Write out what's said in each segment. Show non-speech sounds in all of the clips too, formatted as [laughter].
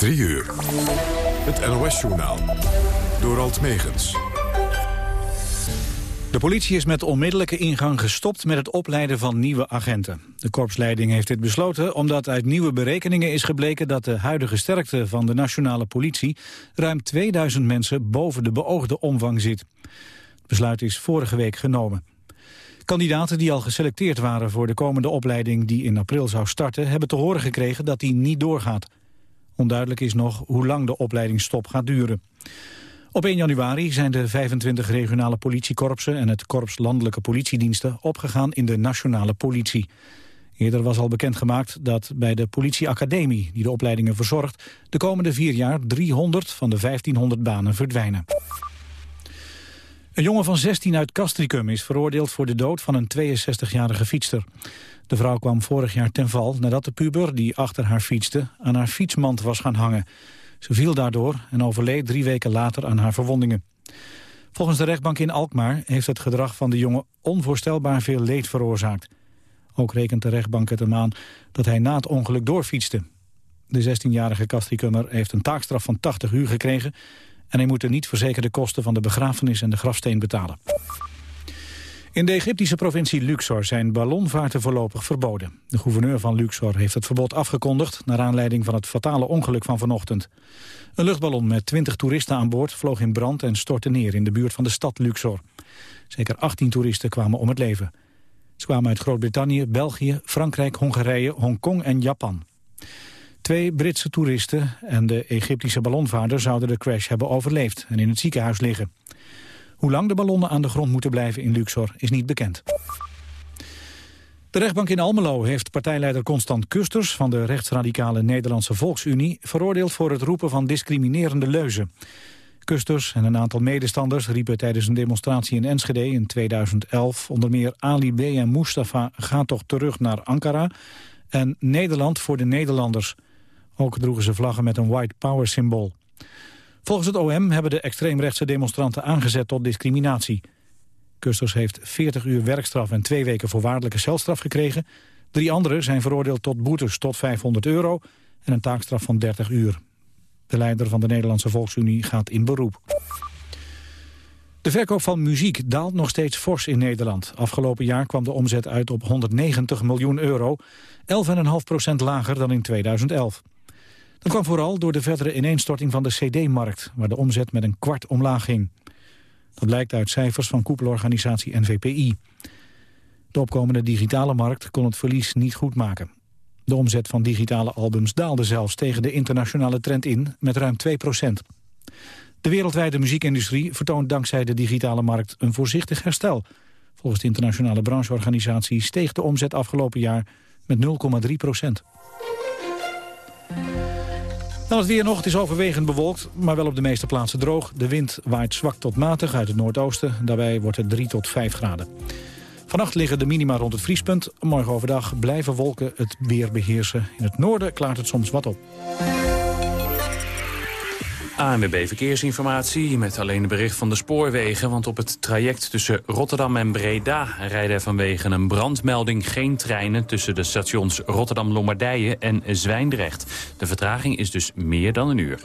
3 uur. Het NOS-journaal. Door Alt Megens. De politie is met onmiddellijke ingang gestopt met het opleiden van nieuwe agenten. De korpsleiding heeft dit besloten omdat uit nieuwe berekeningen is gebleken dat de huidige sterkte van de nationale politie ruim 2000 mensen boven de beoogde omvang zit. Het besluit is vorige week genomen. Kandidaten die al geselecteerd waren voor de komende opleiding die in april zou starten... hebben te horen gekregen dat die niet doorgaat. Onduidelijk is nog hoe lang de opleidingsstop gaat duren. Op 1 januari zijn de 25 regionale politiekorpsen en het korps landelijke politiediensten opgegaan in de nationale politie. Eerder was al bekendgemaakt dat bij de politieacademie, die de opleidingen verzorgt, de komende vier jaar 300 van de 1500 banen verdwijnen. Een jongen van 16 uit Castricum is veroordeeld voor de dood van een 62-jarige fietster. De vrouw kwam vorig jaar ten val nadat de puber die achter haar fietste aan haar fietsmand was gaan hangen. Ze viel daardoor en overleed drie weken later aan haar verwondingen. Volgens de rechtbank in Alkmaar heeft het gedrag van de jongen onvoorstelbaar veel leed veroorzaakt. Ook rekent de rechtbank het hem aan dat hij na het ongeluk doorfietste. De 16-jarige Castricummer heeft een taakstraf van 80 uur gekregen... en hij moet de niet verzekerde kosten van de begrafenis en de grafsteen betalen. In de Egyptische provincie Luxor zijn ballonvaarten voorlopig verboden. De gouverneur van Luxor heeft het verbod afgekondigd... naar aanleiding van het fatale ongeluk van vanochtend. Een luchtballon met 20 toeristen aan boord vloog in brand en stortte neer... in de buurt van de stad Luxor. Zeker 18 toeristen kwamen om het leven. Ze kwamen uit Groot-Brittannië, België, Frankrijk, Hongarije, Hongkong en Japan. Twee Britse toeristen en de Egyptische ballonvaarder zouden de crash hebben overleefd... en in het ziekenhuis liggen. Hoe lang de ballonnen aan de grond moeten blijven in Luxor is niet bekend. De rechtbank in Almelo heeft partijleider Constant Kusters... van de rechtsradicale Nederlandse Volksunie... veroordeeld voor het roepen van discriminerende leuzen. Kusters en een aantal medestanders riepen tijdens een demonstratie in Enschede in 2011... onder meer Ali B. en Mustafa gaat toch terug naar Ankara... en Nederland voor de Nederlanders. Ook droegen ze vlaggen met een white power symbool. Volgens het OM hebben de extreemrechtse demonstranten aangezet tot discriminatie. Kusters heeft 40 uur werkstraf en twee weken voorwaardelijke celstraf gekregen. Drie anderen zijn veroordeeld tot boetes tot 500 euro en een taakstraf van 30 uur. De leider van de Nederlandse Volksunie gaat in beroep. De verkoop van muziek daalt nog steeds fors in Nederland. Afgelopen jaar kwam de omzet uit op 190 miljoen euro, 11,5% lager dan in 2011. Dat kwam vooral door de verdere ineenstorting van de cd-markt... waar de omzet met een kwart omlaag ging. Dat blijkt uit cijfers van koepelorganisatie NVPI. De opkomende digitale markt kon het verlies niet goed maken. De omzet van digitale albums daalde zelfs tegen de internationale trend in... met ruim 2 procent. De wereldwijde muziekindustrie vertoont dankzij de digitale markt een voorzichtig herstel. Volgens de internationale brancheorganisatie steeg de omzet afgelopen jaar met 0,3 procent. Dan het weer nog. Het is overwegend bewolkt, maar wel op de meeste plaatsen droog. De wind waait zwak tot matig uit het noordoosten. Daarbij wordt het 3 tot 5 graden. Vannacht liggen de minima rond het vriespunt. Morgen overdag blijven wolken het weer beheersen. In het noorden klaart het soms wat op. ANWB Verkeersinformatie met alleen de bericht van de spoorwegen... want op het traject tussen Rotterdam en Breda... rijden er vanwege een brandmelding geen treinen... tussen de stations Rotterdam-Lombardije en Zwijndrecht. De vertraging is dus meer dan een uur.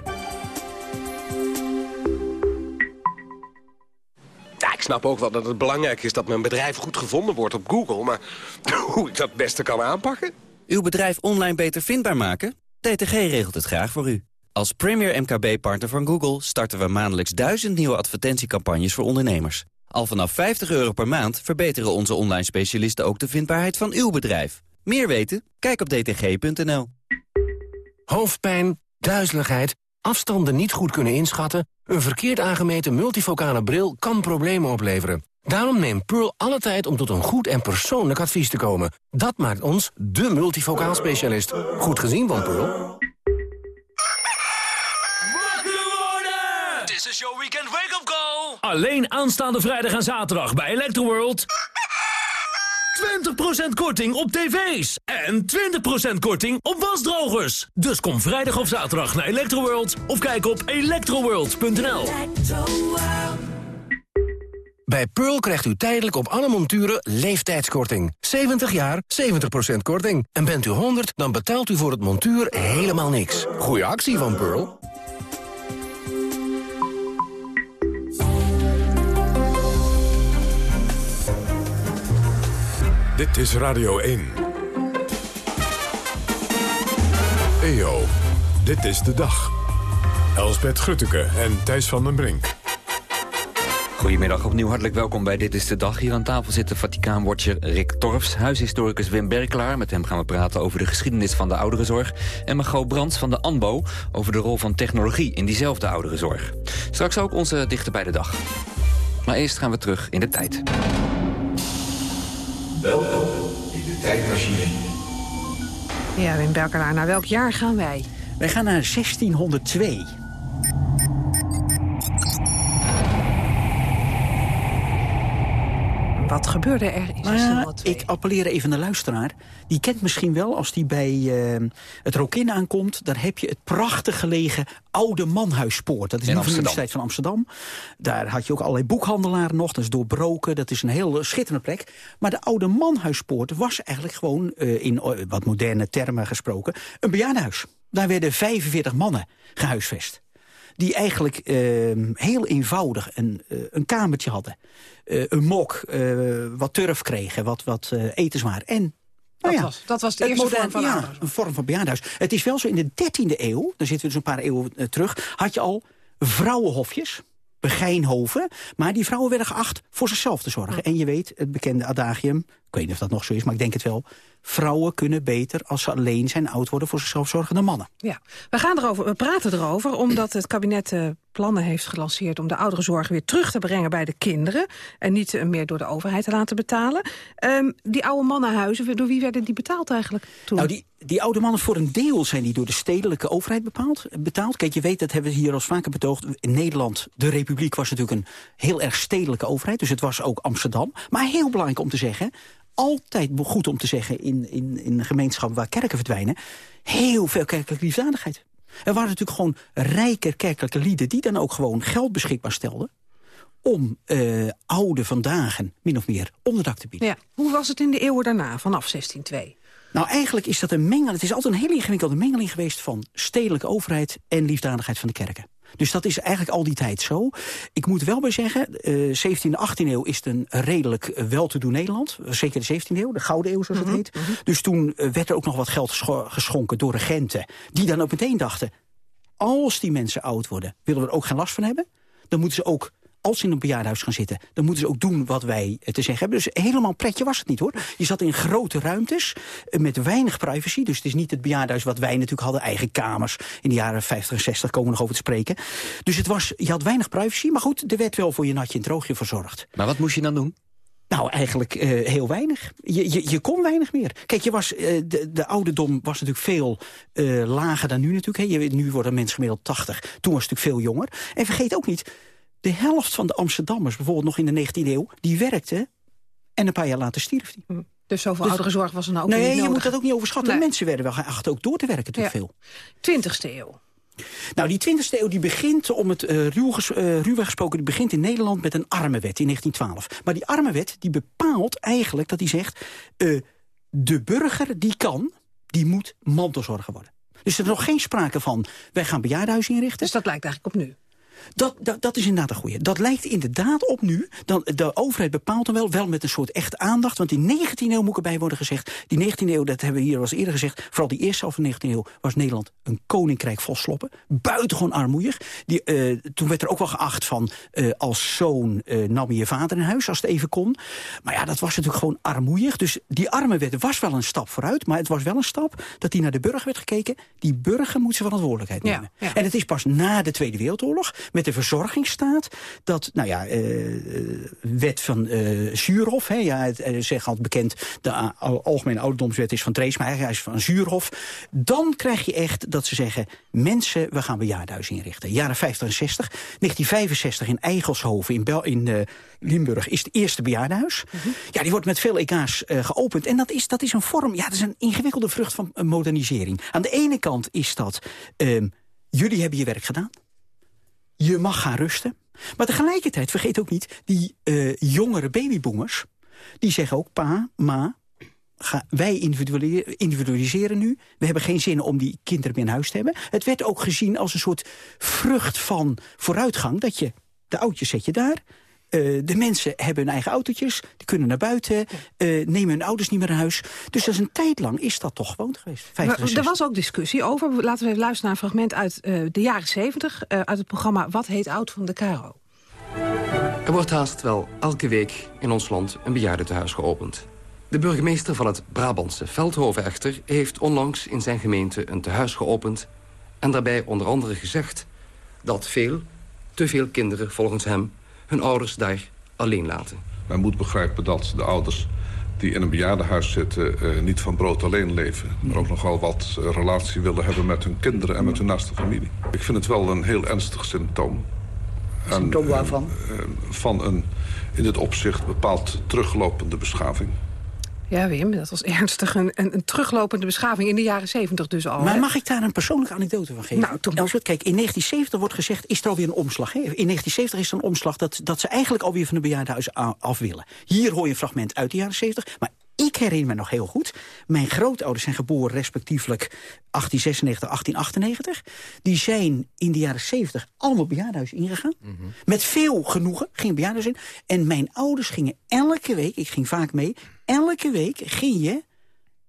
Ja, ik snap ook wel dat het belangrijk is dat mijn bedrijf goed gevonden wordt op Google... maar [laughs] hoe ik dat het beste kan aanpakken? Uw bedrijf online beter vindbaar maken? DTG regelt het graag voor u. Als premier MKB-partner van Google starten we maandelijks duizend nieuwe advertentiecampagnes voor ondernemers. Al vanaf 50 euro per maand verbeteren onze online specialisten ook de vindbaarheid van uw bedrijf. Meer weten? Kijk op dtg.nl. Hoofdpijn, duizeligheid, afstanden niet goed kunnen inschatten... een verkeerd aangemeten multifocale bril kan problemen opleveren. Daarom neemt Pearl alle tijd om tot een goed en persoonlijk advies te komen. Dat maakt ons de multifocaal specialist. Goed gezien van Pearl. Is your weekend wake-up call. Alleen aanstaande vrijdag en zaterdag bij Electroworld. 20% korting op tv's. En 20% korting op wasdrogers. Dus kom vrijdag of zaterdag naar Electroworld. Of kijk op electroworld.nl. Bij Pearl krijgt u tijdelijk op alle monturen leeftijdskorting. 70 jaar, 70% korting. En bent u 100, dan betaalt u voor het montuur helemaal niks. Goeie actie van Pearl. Dit is Radio 1. EO, dit is de dag. Elsbeth Grutteke en Thijs van den Brink. Goedemiddag, opnieuw hartelijk welkom bij Dit is de Dag. Hier aan tafel zit de Vaticaanwatcher Rick Torfs, huishistoricus Wim Berklaar. Met hem gaan we praten over de geschiedenis van de ouderenzorg. En Margot Brands van de ANBO over de rol van technologie in diezelfde ouderenzorg. Straks ook onze dichter bij de dag. Maar eerst gaan we terug in de tijd. Welkom in de tijdmachine. Ja, Wim Berkelaar, naar welk jaar gaan wij? Wij gaan naar 1602. Wat gebeurde er in Nou ja, 1602? ik appelleer even naar de luisteraar. Die kent misschien wel, als die bij eh, het Rokin aankomt... daar heb je het prachtig gelegen Oude Manhuispoort. Dat is In nu van de. Universiteit van Amsterdam. Daar had je ook allerlei boekhandelaren nog. Dat is doorbroken. Dat is een heel schitterende plek. Maar de Oude Manhuispoort was eigenlijk gewoon... eh, in eh, wat moderne termen gesproken, een bejaardenhuis. Daar werden 45 mannen gehuisvest die eigenlijk eh, heel eenvoudig een, eh, een kamertje hadden. Eh, een mok, eh, wat turf kregen, wat, wat etenswaar. En nou Dat ja, was- dat was de eerste moderne- vorm van ja, een vorm van bejaardenhuis. Het is wel zo, in de 13e eeuw, dan zitten we dus een paar eeuwen terug... had je al vrouwenhofjes, begijnhoven... maar die vrouwen werden geacht voor zichzelf te zorgen. En je weet, het bekende adagium, ik weet niet of dat nog zo is, maar ik denk het wel... vrouwen kunnen beter als ze alleen zijn oud worden voor zichzelf zorgen dan mannen. Ja, we, gaan erover, we praten erover omdat het kabinet eh, plannen heeft gelanceerd... om de ouderenzorg weer terug te brengen bij de kinderen... en niet eh, meer door de overheid te laten betalen. Ehm, die oude mannenhuizen, door wie werden die betaald eigenlijk toen? Nou, die, die oude mannen voor een deel zijn die door de stedelijke overheid bepaald, betaald. Kijk, je weet, dat hebben we hier al vaker betoogd. In Nederland, de republiek was natuurlijk een heel erg stedelijke overheid. Dus het was ook Amsterdam. Maar heel belangrijk om te zeggen, altijd goed om te zeggen in, in, in een gemeenschap waar kerken verdwijnen. Heel veel kerkelijke liefdadigheid. Er waren natuurlijk gewoon rijke kerkelijke lieden die dan ook gewoon geld beschikbaar stelden om eh oude vandaag min of meer onderdak te bieden. ja. Hoe was het in de eeuwen daarna, vanaf 1602? Nou, eigenlijk is dat een mengeling. Het is altijd een hele ingewikkelde mengeling geweest van stedelijke overheid en liefdadigheid van de kerken. Dus dat is eigenlijk al die tijd zo. Ik moet wel bij zeggen, eh 17e, 18e eeuw is het een redelijk eh, wel te doen Nederland. Zeker de 17e eeuw, de Gouden Eeuw zoals het heet. Dus toen eh, werd er ook nog wat geld gescho- geschonken door regenten. Die dan ook meteen dachten, als die mensen oud worden, willen we er ook geen last van hebben. Dan moeten ze ook, als ze in een bejaardenhuis gaan zitten... dan moeten ze ook doen wat wij eh, te zeggen hebben. Dus helemaal pretje was het niet, hoor. Je zat in grote ruimtes eh, met weinig privacy. Dus het is niet het bejaardenhuis wat wij natuurlijk hadden. Eigen kamers. In de jaren 50 en 60 komen we nog over te spreken. Dus het was, je had weinig privacy. Maar goed, er werd wel voor je natje en droogje verzorgd. Maar wat moest je dan doen? Nou, eigenlijk eh, heel weinig. Je, je, je kon weinig meer. Kijk, je was, de, de ouderdom was natuurlijk veel lager dan nu natuurlijk. Hè. Je, nu worden mensen gemiddeld 80. Toen was het natuurlijk veel jonger. En vergeet ook niet, de helft van de Amsterdammers... bijvoorbeeld nog in de 19e eeuw, die werkte... en een paar jaar later stierf die. Dus zoveel Dus- ouderenzorg was er nou ook nee, niet je nodig. moet dat ook niet overschatten. Nee. Mensen werden wel geacht ook door te werken te Ja. veel. 20e eeuw. Nou, die 20e eeuw die begint, om het eh ruw, ges, eh, ruwweg gesproken... die begint in Nederland met een armenwet in 1912. Maar die armenwet die bepaalt eigenlijk dat die zegt... eh, de burger die kan, die moet mantelzorger worden. Dus er is nog geen sprake van, wij gaan bejaardenhuizen inrichten. Dus dat lijkt eigenlijk op nu. Dat, dat, dat is inderdaad een goeie. Dat lijkt inderdaad op nu. Dan, de overheid bepaalt dan wel, wel met een soort echt aandacht. Want in 19e eeuw moet erbij worden gezegd... die 19e eeuw, dat hebben we hier al eens eerder gezegd... vooral die eerste helft van de 19e eeuw was Nederland een koninkrijk vol sloppen. Buitengewoon armoeig. Die, eh, toen werd er ook wel geacht van... eh, als zoon eh, nam je je vader in huis, als het even kon. Maar ja, dat was natuurlijk gewoon armoeig. Dus die armenwet was wel een stap vooruit. Maar het was wel een stap dat die naar de burger werd gekeken. Die burger moet zijn verantwoordelijkheid Ja, nemen. ja. En het is pas na de Tweede Wereldoorlog, met de verzorgingsstaat... dat, nou ja, eh, eh, wet van eh Zuurhof... Hè, ja, het zeg altijd bekend, de Algemene Ouderdomswet is van Trees... maar hij is van Zuurhof. Dan krijg je echt dat ze zeggen... mensen, we gaan bejaardenhuizen inrichten. Jaren 50 en 60. 1965 in Eigelshoven in, Bel in Limburg is het eerste bejaardenhuis. Ja, die wordt met veel EK's geopend. En dat is, dat is een vorm, ja, dat is een ingewikkelde vrucht van modernisering. Aan de ene kant is dat... ehm, jullie hebben je werk gedaan. Je mag gaan rusten. Maar tegelijkertijd, vergeet ook niet, die uh, jongere babyboomers... die zeggen ook, pa, ma, wij individualiseren nu. We hebben geen zin om die kinderen in huis te hebben. Het werd ook gezien als een soort vrucht van vooruitgang... dat je de oudjes zet je daar, uh, de mensen hebben hun eigen autootjes, die kunnen naar buiten, uh, nemen hun ouders niet meer naar huis. Dus dat is een tijd lang is dat toch gewoon geweest. Maar, er was ook discussie over, laten we even luisteren naar een fragment uit uh, de jaren 70... uit het programma Wat heet oud van de Caro. Er wordt haast wel elke week in ons land een bejaardentehuis geopend. De burgemeester van het Brabantse Veldhoven echter... heeft onlangs in zijn gemeente een tehuis geopend... en daarbij onder andere gezegd dat veel, te veel kinderen volgens hem... hun ouders daar alleen laten. Men moet begrijpen dat de ouders die in een bejaardenhuis zitten... Uh, niet van brood alleen leven. Maar ook nogal wat uh, relatie willen hebben met hun kinderen... en met hun naaste familie. Ik vind het wel een heel ernstig symptoom. Symptoom waarvan? Uh, van een in dit opzicht bepaald teruglopende beschaving. Ja, Wim, dat was [laughs] ernstig. Een, een, een, teruglopende beschaving in de jaren zeventig dus al. Maar mag ik daar een persoonlijke anekdote van geven? Nou, toen... Elsbeth, kijk, in 1970 wordt gezegd, is er alweer een omslag. Hè? In 1970 is er een omslag dat, dat ze eigenlijk alweer van de bejaardenhuis af willen. Hier hoor je een fragment uit de jaren 70. Maar ik herinner me nog heel goed. Mijn grootouders zijn geboren respectievelijk 1896, 1898. Die zijn in de jaren 70 allemaal bejaardenhuis ingegaan. Mm -hmm. Met veel genoegen ging bejaardenhuis in. En mijn ouders gingen elke week, ik ging vaak mee... elke week ging je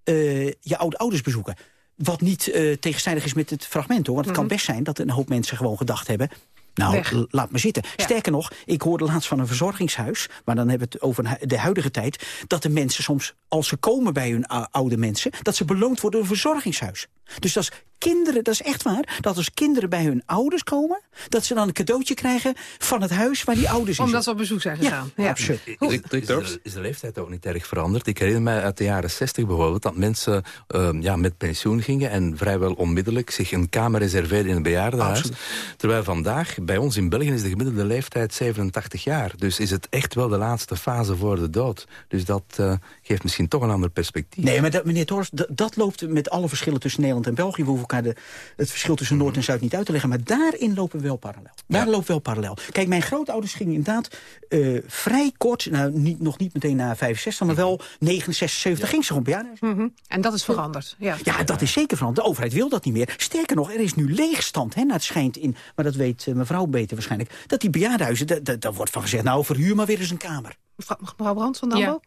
uh, je oude ouders bezoeken. Wat niet uh, tegenstrijdig is met het fragment, hoor. Want het mm -hmm. kan best zijn dat een hoop mensen gewoon gedacht hebben... Nou, laat me zitten. Ja. Sterker nog, ik hoorde laatst van een verzorgingshuis... maar dan hebben we het over de huidige tijd... dat de mensen soms, als ze komen bij hun oude mensen... dat ze beloond worden door een verzorgingshuis. Dus dat is kinderen, dat is echt waar... dat als kinderen bij hun ouders komen... dat ze dan een cadeautje krijgen van het huis waar die ouders Omdat ze op bezoek zijn gegaan. Ja, ja. absoluut. Is, is, is, de leeftijd ook niet erg veranderd? Ik herinner mij uit de jaren 60 bijvoorbeeld... dat mensen uh, ja, met pensioen gingen... en vrijwel onmiddellijk zich een kamer reserveerden in een bejaardenhuis. Absoluut. Terwijl vandaag, bij ons in België... is de gemiddelde leeftijd 87 jaar. Dus is het echt wel de laatste fase voor de dood. Dus dat uh, geeft misschien toch een ander perspectief. Nee, maar dat, meneer Torst, dat loopt met alle verschillen tussen Nederland en België. We hoeven elkaar de, het verschil tussen Noord en Zuid niet uit te leggen. Maar daarin lopen we wel parallel. Daar ja. loopt wel parallel. Kijk, mijn grootouders gingen inderdaad uh, vrij kort... Nou, niet, nog niet meteen na 65, maar wel 69, 70 ja. ging ze gewoon bejaarden. Mm -hmm. En dat is veranderd. Ja. ja, dat is zeker veranderd. De overheid wil dat niet meer. Sterker nog, er is nu leegstand. Hè, naar het schijnt in, maar dat weet uh, mevrouw beter waarschijnlijk... dat die bejaardenhuizen, daar wordt van gezegd... nou, verhuur maar weer eens een kamer. Mevrouw Brandt van Dambo? Ja.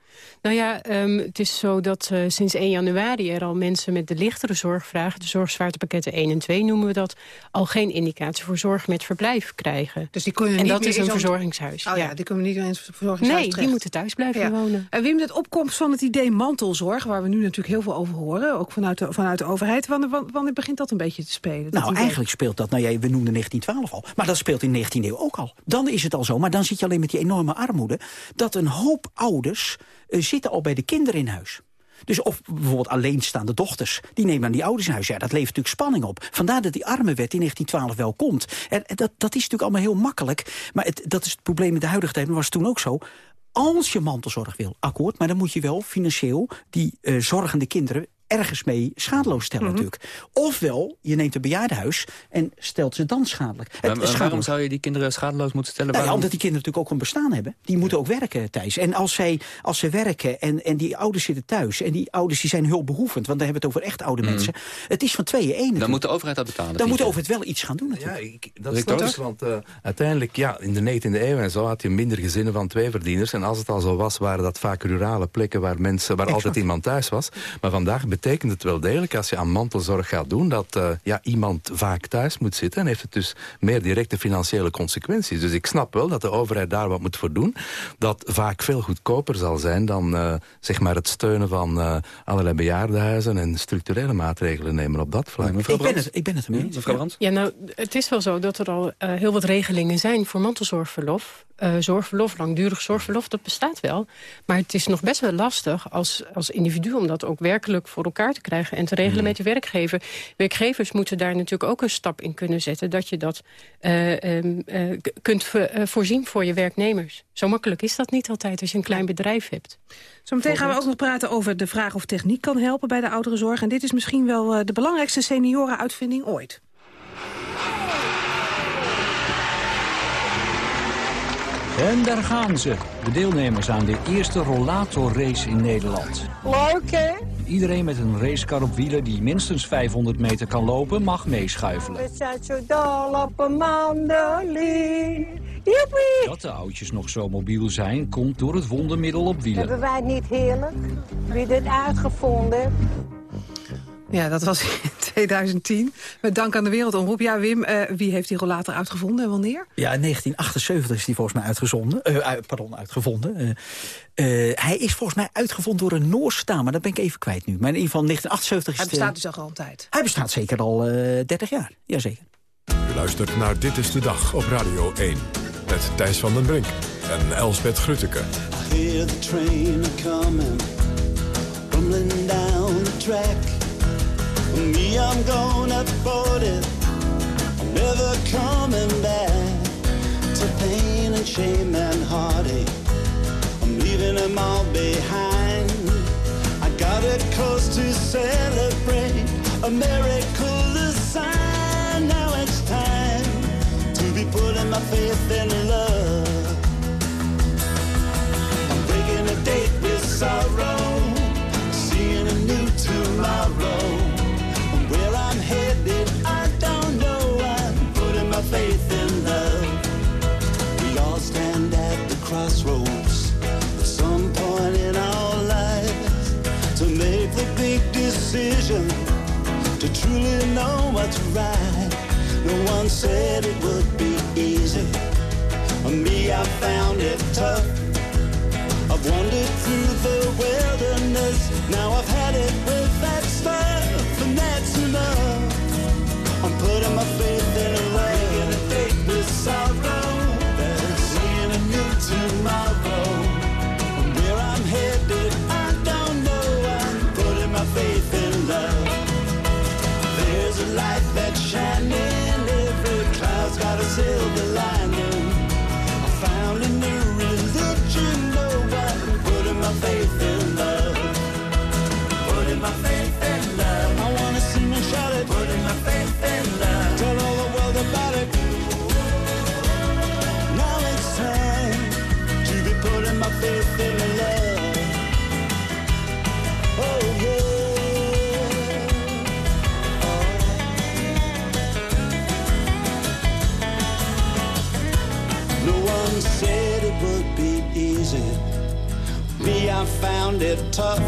Nou ja, um, het is zo dat uh, sinds 1 januari er al mensen met de lichtere zorgvragen... de zorgzwaartepakketten 1 en 2 noemen we dat... al geen indicatie voor zorg met verblijf krijgen. Dus die kunnen en niet dat is een zo... verzorgingshuis. Oh ja, ja, die kunnen niet in een verzorgingshuis Nee, terecht. die moeten thuis blijven ja. wonen. En Wim, de opkomst van het idee mantelzorg... waar we nu natuurlijk heel veel over horen, ook vanuit de, vanuit de overheid... Wanneer, wanneer begint dat een beetje te spelen? Nou, eigenlijk speelt dat, nou ja, we noemden 1912 al... maar dat speelt in de 19e eeuw ook al. Dan is het al zo, maar dan zit je alleen met die enorme armoede... dat een hoop ouders uh, zitten al bij de kinderen in huis. Dus of bijvoorbeeld alleenstaande dochters, die nemen aan die ouders in huis. Ja, dat levert natuurlijk spanning op. Vandaar dat die armenwet in 1912 wel komt. En, dat, dat is natuurlijk allemaal heel makkelijk. Maar het, dat is het probleem in de huidige tijd, maar was toen ook zo. Als je mantelzorg wil, akkoord, maar dan moet je wel financieel die uh, zorgende kinderen ergens mee schadeloos stellen mm -hmm. natuurlijk. Ofwel, je neemt een bejaardenhuis en stelt ze dan schadelijk. Maar, het, waarom zou je die kinderen schadeloos moeten stellen? Nou ja, omdat die kinderen natuurlijk ook een bestaan hebben. Die moeten ook werken, Thijs. En als, zij, als ze werken en, en die ouders zitten thuis... en die ouders die zijn hulpbehoevend, want dan hebben we het over echt oude mm. mensen... het is van tweeën één. Dan moet de overheid dat betalen. Dan moet de overheid wel iets gaan doen natuurlijk. Ja, ik, dat is want uh, uiteindelijk, ja, in de 19e eeuw en zo... had je minder gezinnen van twee verdieners. En als het al zo was, waren dat vaak rurale plekken... waar, mensen, waar altijd iemand thuis was. Maar vandaag betekent het wel degelijk als je aan mantelzorg gaat doen... dat uh, ja, iemand vaak thuis moet zitten... en heeft het dus meer directe financiële consequenties. Dus ik snap wel dat de overheid daar wat moet voor doen. Dat vaak veel goedkoper zal zijn dan uh, zeg maar het steunen van uh, allerlei bejaardenhuizen... en structurele maatregelen nemen op dat vlak. Ik ben, het, ik ben het ermee eens. Mevrouw Brands? Ja, nou, het is wel zo dat er al heel wat regelingen zijn voor mantelzorgverlof. zorgverlof, langdurig zorgverlof, dat bestaat wel. Maar het is nog best wel lastig als, als individu... om dat ook werkelijk voor elkaar te krijgen en te regelen mm. met de werkgever. Werkgevers moeten daar natuurlijk ook een stap in kunnen zetten... dat je dat uh, um, uh, kunt vo voorzien voor je werknemers. Zo makkelijk is dat niet altijd als je een klein bedrijf hebt. Zometeen gaan we ook nog praten over de vraag of techniek kan helpen bij de ouderenzorg. En dit is misschien wel de belangrijkste seniorenuitvinding ooit. En daar gaan ze, de deelnemers aan de eerste rollatorrace in Nederland. Leuk, hè? Iedereen met een racekar op wielen die minstens 500 meter kan lopen, mag meeschuifelen. We zijn zo dol op een mandoline. Joepie! Dat de oudjes nog zo mobiel zijn, komt door het wondermiddel op wielen. Hebben wij het niet heerlijk? Wie dit uitgevonden? Ja, dat was in [laughs] 2010. Met dank aan de Wereldomroep. Ja, Wim, uh, wie heeft die rollator uitgevonden en wanneer? Ja, in 1978 is die volgens mij uitgezonden. Uh, pardon, uitgevonden. Uh, hij is volgens mij uitgevonden door een Noorse dame, maar dat ben ik even kwijt nu. Maar in ieder geval 1978 is Hij bestaat dus al een tijd? Hij bestaat zeker al 30 jaar, jazeker. U luistert naar Dit is de Dag op Radio 1. Met Thijs van den Brink en Elsbeth Grutteke. I hear the train coming, rumbling down the track. Me, I'm gonna board it. I'm never coming back to pain and shame and heartache. I'm leaving them all behind. I got it cause to celebrate a miracle sign. Now it's time to be putting my faith in love. Know what's right. No one said it would be easy. Me, I found it tough. I've wandered through the wilderness. Now I've had it with that stuff, and that's enough. I'm putting my faith in a love. in a date with sorrow. Found it tough.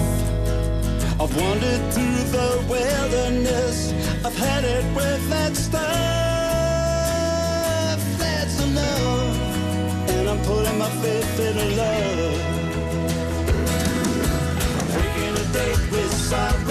I've wandered through the wilderness. I've had it with that stuff. That's enough. And I'm putting my faith in love. Breaking a date with sorrow.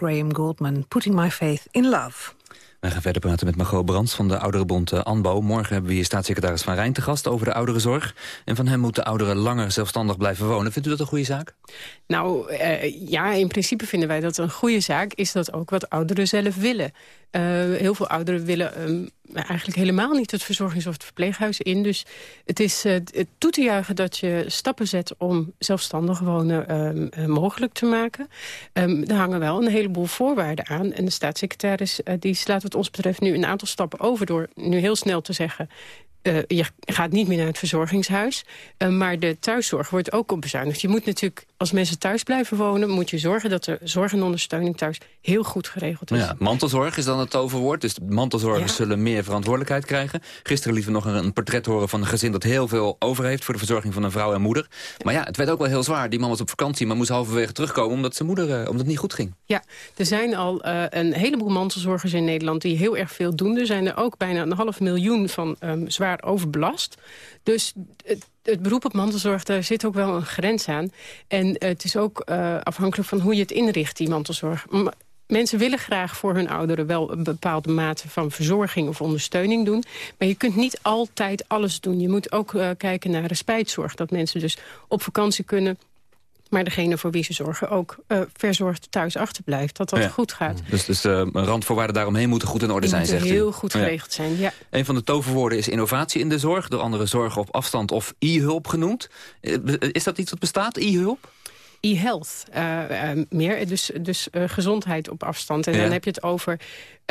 Graham Goldman, Putting My Faith in Love. Wij gaan verder praten met Margot Brands van de Ouderenbond uh, ANBO. Morgen hebben we hier staatssecretaris Van Rijn te gast over de ouderenzorg. En van hem moeten ouderen langer zelfstandig blijven wonen. Vindt u dat een goede zaak? Nou, uh, ja, in principe vinden wij dat een goede zaak. Is dat ook wat ouderen zelf willen. Uh, heel veel ouderen willen um, eigenlijk helemaal niet het verzorgings- of het verpleeghuis in. Dus het is het toe te juichen dat je stappen zet om zelfstandig wonen um, uh, mogelijk te maken. Um, er hangen wel een heleboel voorwaarden aan. En de staatssecretaris die slaat wat ons betreft nu een aantal stappen over... door nu heel snel te zeggen... Uh, je gaat niet meer naar het verzorgingshuis. Uh, maar de thuiszorg wordt ook op bezuinigd. Je moet natuurlijk, als mensen thuis blijven wonen... moet je zorgen dat de zorg en ondersteuning thuis heel goed geregeld is. Ja, mantelzorg is dan het toverwoord. Dus mantelzorgers ja. zullen meer verantwoordelijkheid krijgen. Gisteren lieten we nog een portret horen van een gezin... dat heel veel over heeft voor de verzorging van een vrouw en moeder. Maar ja, het werd ook wel heel zwaar. Die man was op vakantie, maar moest halverwege terugkomen... omdat zijn moeder uh, omdat het niet goed ging. Ja, er zijn al een heleboel mantelzorgers in Nederland... die heel erg veel doen. Er zijn er ook bijna een half miljoen van um, zwaar overbelast. Dus het, het, beroep op mantelzorg, daar zit ook wel een grens aan. En uh, het is ook uh, afhankelijk van hoe je het inricht, die mantelzorg. Maar mensen willen graag voor hun ouderen wel een bepaalde mate van verzorging of ondersteuning doen. Maar je kunt niet altijd alles doen. Je moet ook uh, kijken naar respijtzorg. Dat mensen dus op vakantie kunnen maar degene voor wie ze zorgen ook uh, verzorgd thuis achterblijft. Dat dat ja. goed gaat. Dus, dus uh, randvoorwaarden daaromheen moeten goed in orde Die zijn, zegt u? heel goed geregeld ja. zijn, ja. Een van de toverwoorden is innovatie in de zorg. Door andere zorg op afstand of e-hulp genoemd. Is dat iets wat bestaat, e-hulp? e-health uh, uh, meer. Dus, dus uh, gezondheid op afstand. En ja. dan heb je het over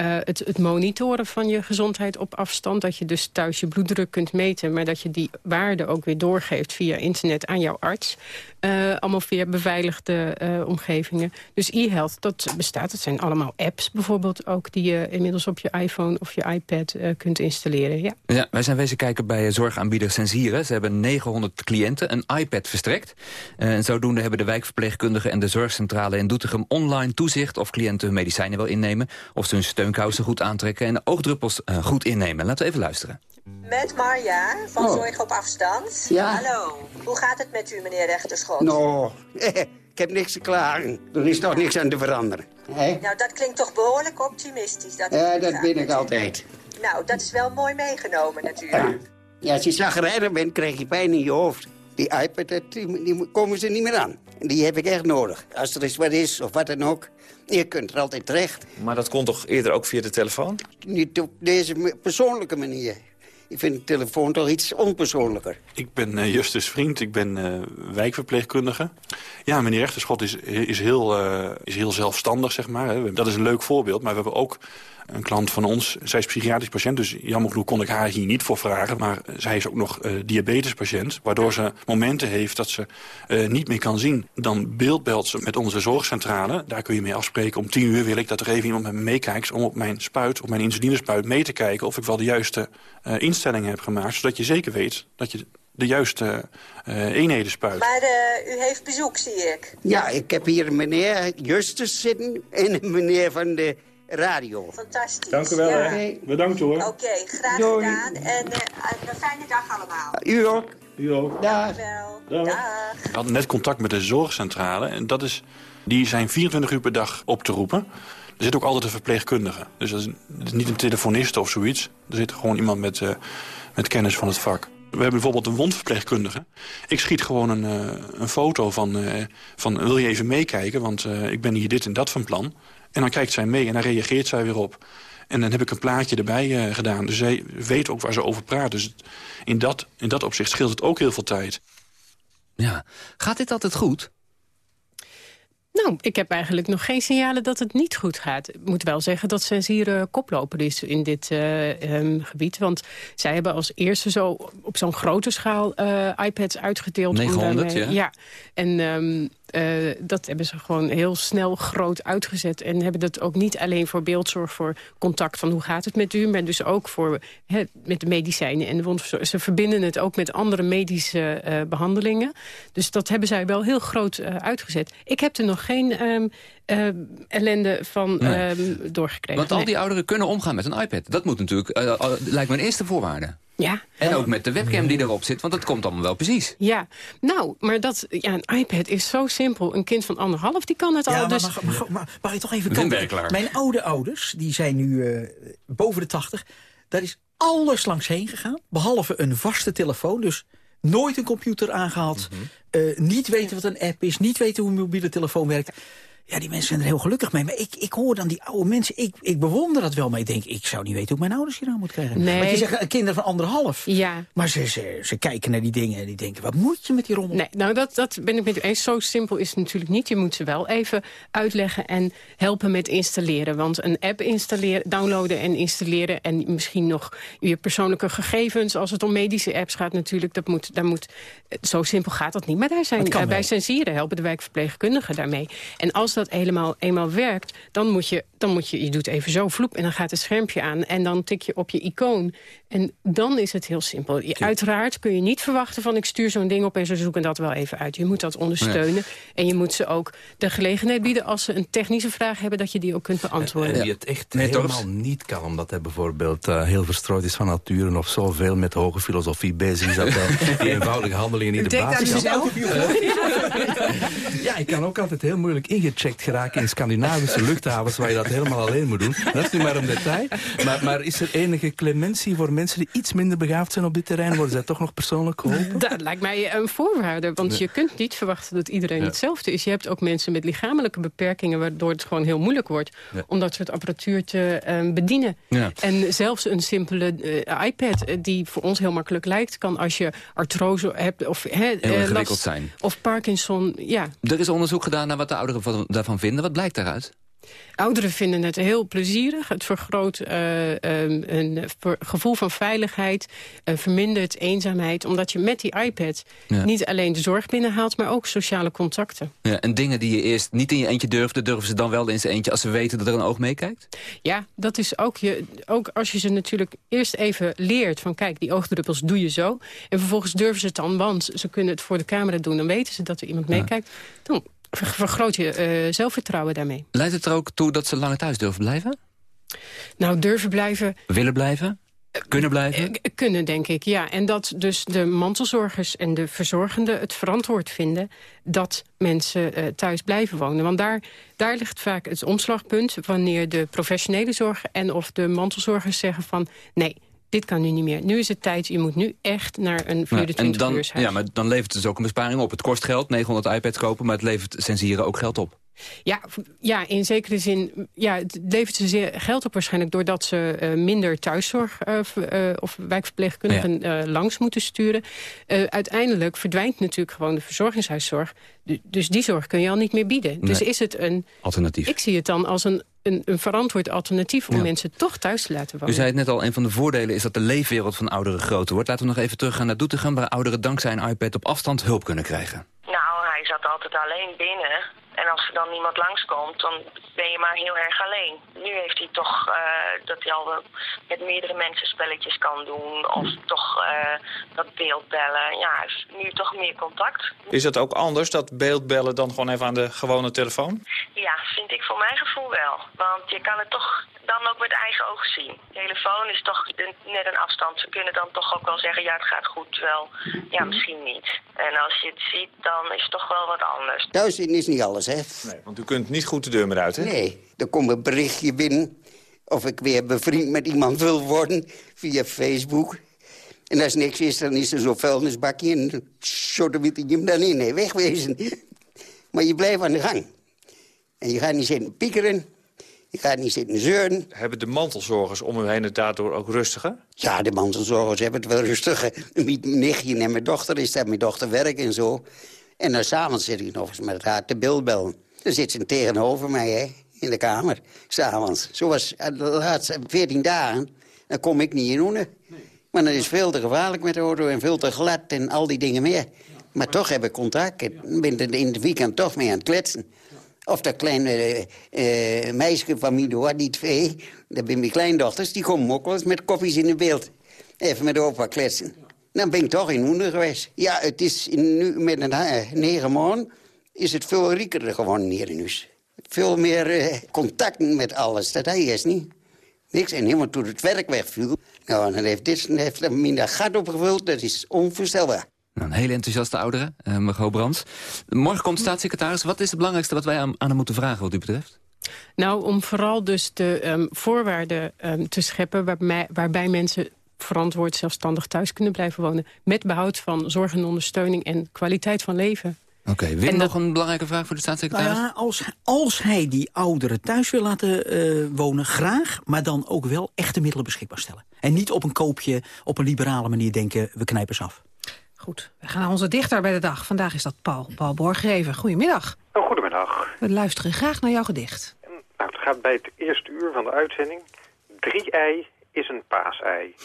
het, het, monitoren van je gezondheid op afstand. Dat je dus thuis je bloeddruk kunt meten... maar dat je die waarde ook weer doorgeeft via internet aan jouw arts. allemaal via beveiligde omgevingen. Dus e-health, dat bestaat. Het zijn allemaal apps bijvoorbeeld ook... die je inmiddels op je iPhone of je iPad kunt installeren. Ja. ja, wij zijn wezen kijken bij zorgaanbieder Sensieren. Ze hebben 900 cliënten een iPad verstrekt. en zodoende hebben de wijkverpleegkundigen en de zorgcentrale in Doetinchem online toezicht of cliënten hun medicijnen wel innemen, of ze hun steunkousen goed aantrekken en de oogdruppels uh, goed innemen. Laten we even luisteren. Met Marja van oh. Zorg op Afstand. Ja. Hallo. Hoe gaat het met u, meneer Rechterschot? Nou, ik heb niks te klagen. Er is toch niks aan te veranderen. He? Nou, dat klinkt toch behoorlijk optimistisch. Dat ja, dat ben ik altijd. Nou, dat is wel mooi meegenomen natuurlijk. Ja, ja als je zagrijnig bent, krijg je pijn in je hoofd. Die iPad, die, die komen ze niet meer aan. Die heb ik echt nodig. Als er eens wat is, of wat dan ook. Je kunt er altijd terecht. Maar dat kon toch eerder ook via de telefoon? Niet op deze persoonlijke manier. Ik vind de telefoon toch iets onpersoonlijker. Ik ben uh, Justus Vriend, ik ben uh, wijkverpleegkundige. Ja, meneer Rechterschot is, is, heel, uh, is heel zelfstandig, zeg maar. Hè. Dat is een leuk voorbeeld, maar we hebben ook een klant van ons. Zij is psychiatrisch patiënt, dus jammer genoeg kon ik haar hier niet voor vragen. Maar zij is ook nog uh, diabetespatiënt. Waardoor ze momenten heeft dat ze uh, niet meer kan zien. Dan beeldbelt ze met onze zorgcentrale. Daar kun je mee afspreken. Om tien uur wil ik dat er even iemand met me meekijkt... om op mijn spuit, op mijn insulinespuit mee te kijken... of ik wel de juiste uh, instellingen heb gemaakt. Zodat je zeker weet dat je de juiste uh, eenheden spuit. Maar uh, u heeft bezoek, zie ik. Ja, ik heb hier een meneer Justus zitten en een meneer van de radio. Fantastisch. Dank u wel. Ja. Hè. Bedankt hoor. Oké, okay, graag Doei. gedaan. En uh, een fijne dag allemaal. U ook. U ook. Dag. Dag. dag. We hadden net contact met de zorgcentrale. En dat is, die zijn 24 uur per dag op te roepen. Er zit ook altijd een verpleegkundige. Dus dat is, dat is niet een telefonist of zoiets. Er zit gewoon iemand met, uh, met kennis van het vak. We hebben bijvoorbeeld een wondverpleegkundige. Ik schiet gewoon een, uh, een foto van, uh, van... wil je even meekijken, want uh, ik ben hier dit en dat van plan. En dan kijkt zij mee en dan reageert zij weer op. En dan heb ik een plaatje erbij uh, gedaan. Dus zij weet ook waar ze over praat. Dus in dat, in dat opzicht scheelt het ook heel veel tijd. Ja. Gaat dit altijd goed? Nou, ik heb eigenlijk nog geen signalen dat het niet goed gaat. Ik moet wel zeggen dat Sensier koploper is in dit uh, um, gebied. Want zij hebben als eerste zo op zo'n grote schaal uh, iPads uitgedeeld. 900, daarmee, ja. ja. En um, uh, dat hebben ze gewoon heel snel groot uitgezet. En hebben dat ook niet alleen voor beeldzorg, voor contact van hoe gaat het met u... maar dus ook voor he, met de medicijnen en de wondverzorging. Ze verbinden het ook met andere medische behandelingen. Dus dat hebben zij wel heel groot uitgezet. Ik heb er nog geen um, uh, ellende van nee. um, doorgekregen. Want al die ouderen kunnen omgaan met een iPad. Dat moet natuurlijk, uh, uh, lijkt me een eerste voorwaarde. Ja. En ook met de webcam die erop zit, want dat komt allemaal wel precies. Ja, nou, maar dat, ja, een iPad is zo simpel. Een kind van anderhalf, die kan het ja, al. Maar dus... mag, mag, mag, mag je toch even kijken? Mijn oude ouders, die zijn nu uh, boven de tachtig. Daar is alles langs heen gegaan, behalve een vaste telefoon. Dus nooit een computer aangehaald. Mm -hmm. uh, niet weten wat een app is, niet weten hoe een mobiele telefoon werkt. Ja, die mensen zijn er heel gelukkig mee. Maar ik, ik hoor dan die oude mensen, ik, ik bewonder dat wel. Maar ik denk, ik zou niet weten hoe mijn ouders hier aan moet krijgen. Nee. Want je zegt, kinderen van anderhalf. Ja. Maar ze, ze, ze kijken naar die dingen en die denken, wat moet je met die rommel? Nee, nou dat, dat ben ik met u eens. Zo simpel is het natuurlijk niet. Je moet ze wel even uitleggen en helpen met installeren. Want een app installeren, downloaden en installeren... en misschien nog je persoonlijke gegevens... als het om medische apps gaat natuurlijk, dat moet, daar moet, zo simpel gaat dat niet. Maar daar zijn, bij Sensieren helpen de wijkverpleegkundigen daarmee. En als dat helemaal eenmaal werkt, dan moet je, dan moet je, je doet even zo vloep en dan gaat het schermpje aan en dan tik je op je icoon. En dan is het heel simpel. Je, uiteraard kun je niet verwachten van ik stuur zo'n ding op en ze zoeken dat wel even uit. Je moet dat ondersteunen ja. en je moet ze ook de gelegenheid bieden als ze een technische vraag hebben dat je die ook kunt beantwoorden. En die het echt nee, helemaal niet kan, omdat hij bijvoorbeeld uh, heel verstrooid is van nature of zoveel met hoge filosofie bezig is. Dat wel [laughs] die eenvoudige handelingen niet de basis zelf? [laughs] ja, ik kan ook altijd heel moeilijk ingecheckt ingecheckt geraken in Scandinavische luchthavens... waar je dat helemaal alleen moet doen. Dat is nu maar een detail. Maar, maar is er enige clementie voor mensen die iets minder begaafd zijn op dit terrein? Worden zij toch nog persoonlijk geholpen? Dat lijkt mij een voorwaarde, want je kunt niet verwachten dat iedereen Ja. hetzelfde is. Je hebt ook mensen met lichamelijke beperkingen... waardoor het gewoon heel moeilijk wordt Ja. om dat soort apparatuur te eh, bedienen. Ja. En zelfs een simpele eh, iPad, eh, die voor ons heel makkelijk lijkt... kan als je artrose hebt of hè, eh, ingewikkeld last- zijn. of Parkinson... Ja, Er is onderzoek gedaan naar wat de ouderen van- daarvan vinden. Wat blijkt daaruit? Ouderen vinden het heel plezierig. Het vergroot eh, ehm, een gevoel van veiligheid, vermindert eenzaamheid. Omdat je met die iPad Ja. niet alleen de zorg binnenhaalt... maar ook sociale contacten. Ja, en dingen die je eerst niet in je eentje durfde... durven ze dan wel in zijn eentje als ze weten dat er een oog meekijkt? Ja, dat is ook, je, ook als je ze natuurlijk eerst even leert... van kijk, die oogdruppels doe je zo. En vervolgens durven ze het dan, want ze kunnen het voor de camera doen... dan weten ze dat er iemand meekijkt. Dan vergroot je eh, zelfvertrouwen daarmee. Leidt het er ook toe dat ze langer thuis durven blijven? Nou, durven blijven... Willen blijven? Kunnen blijven? Eh, Kunnen, denk ik, ja. En dat dus de mantelzorgers en de verzorgenden het verantwoord vinden... dat mensen eh, thuis blijven wonen. Want daar, daar ligt vaak het omslagpunt... wanneer de professionele zorg en of de mantelzorgers zeggen van... nee, dit kan nu niet meer. Nu is het tijd, je moet nu echt naar een Ja, 24 en dan, uurshuis. ja, maar dan levert het dus ook een besparing op. Het kost geld, 900 iPads kopen, maar het levert censieren ook geld op. Ja, ja, in zekere zin ja, het levert ze geld op waarschijnlijk... doordat ze eh, minder thuiszorg eh, eh, of wijkverpleegkundigen langs moeten sturen. Uiteindelijk verdwijnt natuurlijk gewoon de verzorgingshuiszorg. Du- dus die zorg kun je al niet meer bieden. Dus is het een... Alternatief. Ik zie het dan als een, een, een verantwoord alternatief... om Ja. mensen toch thuis te laten wonen. U zei het net al, een van de voordelen is dat de leefwereld van ouderen groter wordt. Laten we nog even teruggaan naar Doetinchem... waar ouderen dankzij een iPad op afstand hulp kunnen krijgen. Nou, hij zat altijd alleen binnen. En als er dan niemand langskomt, dan ben je maar heel erg alleen. Nu heeft hij toch eh, dat hij al met meerdere mensen spelletjes kan doen. Of toch eh, dat beeldbellen. Ja, heeft nu toch meer contact. Is dat ook anders, dat beeldbellen dan gewoon even aan de gewone telefoon? Ja, vind ik voor mijn gevoel wel. Want je kan het toch dan ook met eigen ogen zien. Telefoon is toch een- net een afstand. Ze kunnen dan toch ook wel zeggen, ja, het gaat goed. Terwijl, ja, misschien niet. En als je het ziet, dan is het toch wel wat anders. Thuis zitten is niet alles, hè? Nee, want u kunt niet goed de deur meer uit, hè? Nee, er komt een berichtje binnen... of ik weer bevriend met iemand wil worden via Facebook. En als niks is, dan is er zo'n vuilnisbakje... en shotten je hem dan in, nee, wegwezen. Maar je blijft aan de gang. En je gaat niet zitten piekeren, je gaat niet zitten zeuren. Hebben de mantelzorgers om u heen het daardoor ook rustiger? Ja, de mantelzorgers hebben het wel rustig. Mijn nichtje en mijn dochter is dat, mijn dochter werkt en zo. En dan s'avonds zit ik nog eens met haar te beeldbellen. Dan zit ze tegenover mij, hè, in de kamer, s'avonds. Zoals de laatste 14 dagen, dan kom ik niet in onder. Maar dan is veel te gevaarlijk met de auto en veel te glad en al die dingen meer. Maar toch heb ik contact. Ik ben er in het weekend toch mee aan het kletsen. Of dat kleine eh, eh, meisje van Mido, die twee, dat zijn mijn kleindochters... die komen ook wel eens met koffies in het beeld. Even met opa kletsen. Dan ben ik toch in Hoender geweest. Ja, het is in- nu met een eh, negen maanden... is het veel rieker geworden hier in huis. Veel meer contacten met alles. Dat hij is niet. Niks. En helemaal toen het werk wegviel... Nou, dan heeft dit heeft er minder gat opgevuld. Dat is onvoorstelbaar. Nou, een hele enthousiaste oudere, uh, mevrouw Brands. Morgen komt de staatssecretaris. Wat is het belangrijkste wat wij aan, aan hem moeten vragen wat u betreft? Nou, om vooral dus de ehm, voorwaarden ehm, te scheppen... Waarbij, waarbij mensen verantwoord zelfstandig thuis kunnen blijven wonen... met behoud van zorg en ondersteuning en kwaliteit van leven. Oké, okay, Wim, nog een belangrijke vraag voor de staatssecretaris? Nou ja, als, als hij die ouderen thuis wil laten uh, wonen, graag... maar dan ook wel echte middelen beschikbaar stellen. En niet op een koopje, op een liberale manier denken... we knijpen ze af. Goed, we gaan naar onze dichter bij de dag. Vandaag is dat Paul, Paul Borgreven. Goedemiddag. Oh, goedemiddag. We luisteren graag naar jouw gedicht. Nou, het gaat bij het eerste uur van de uitzending. Drie ei is een paasei.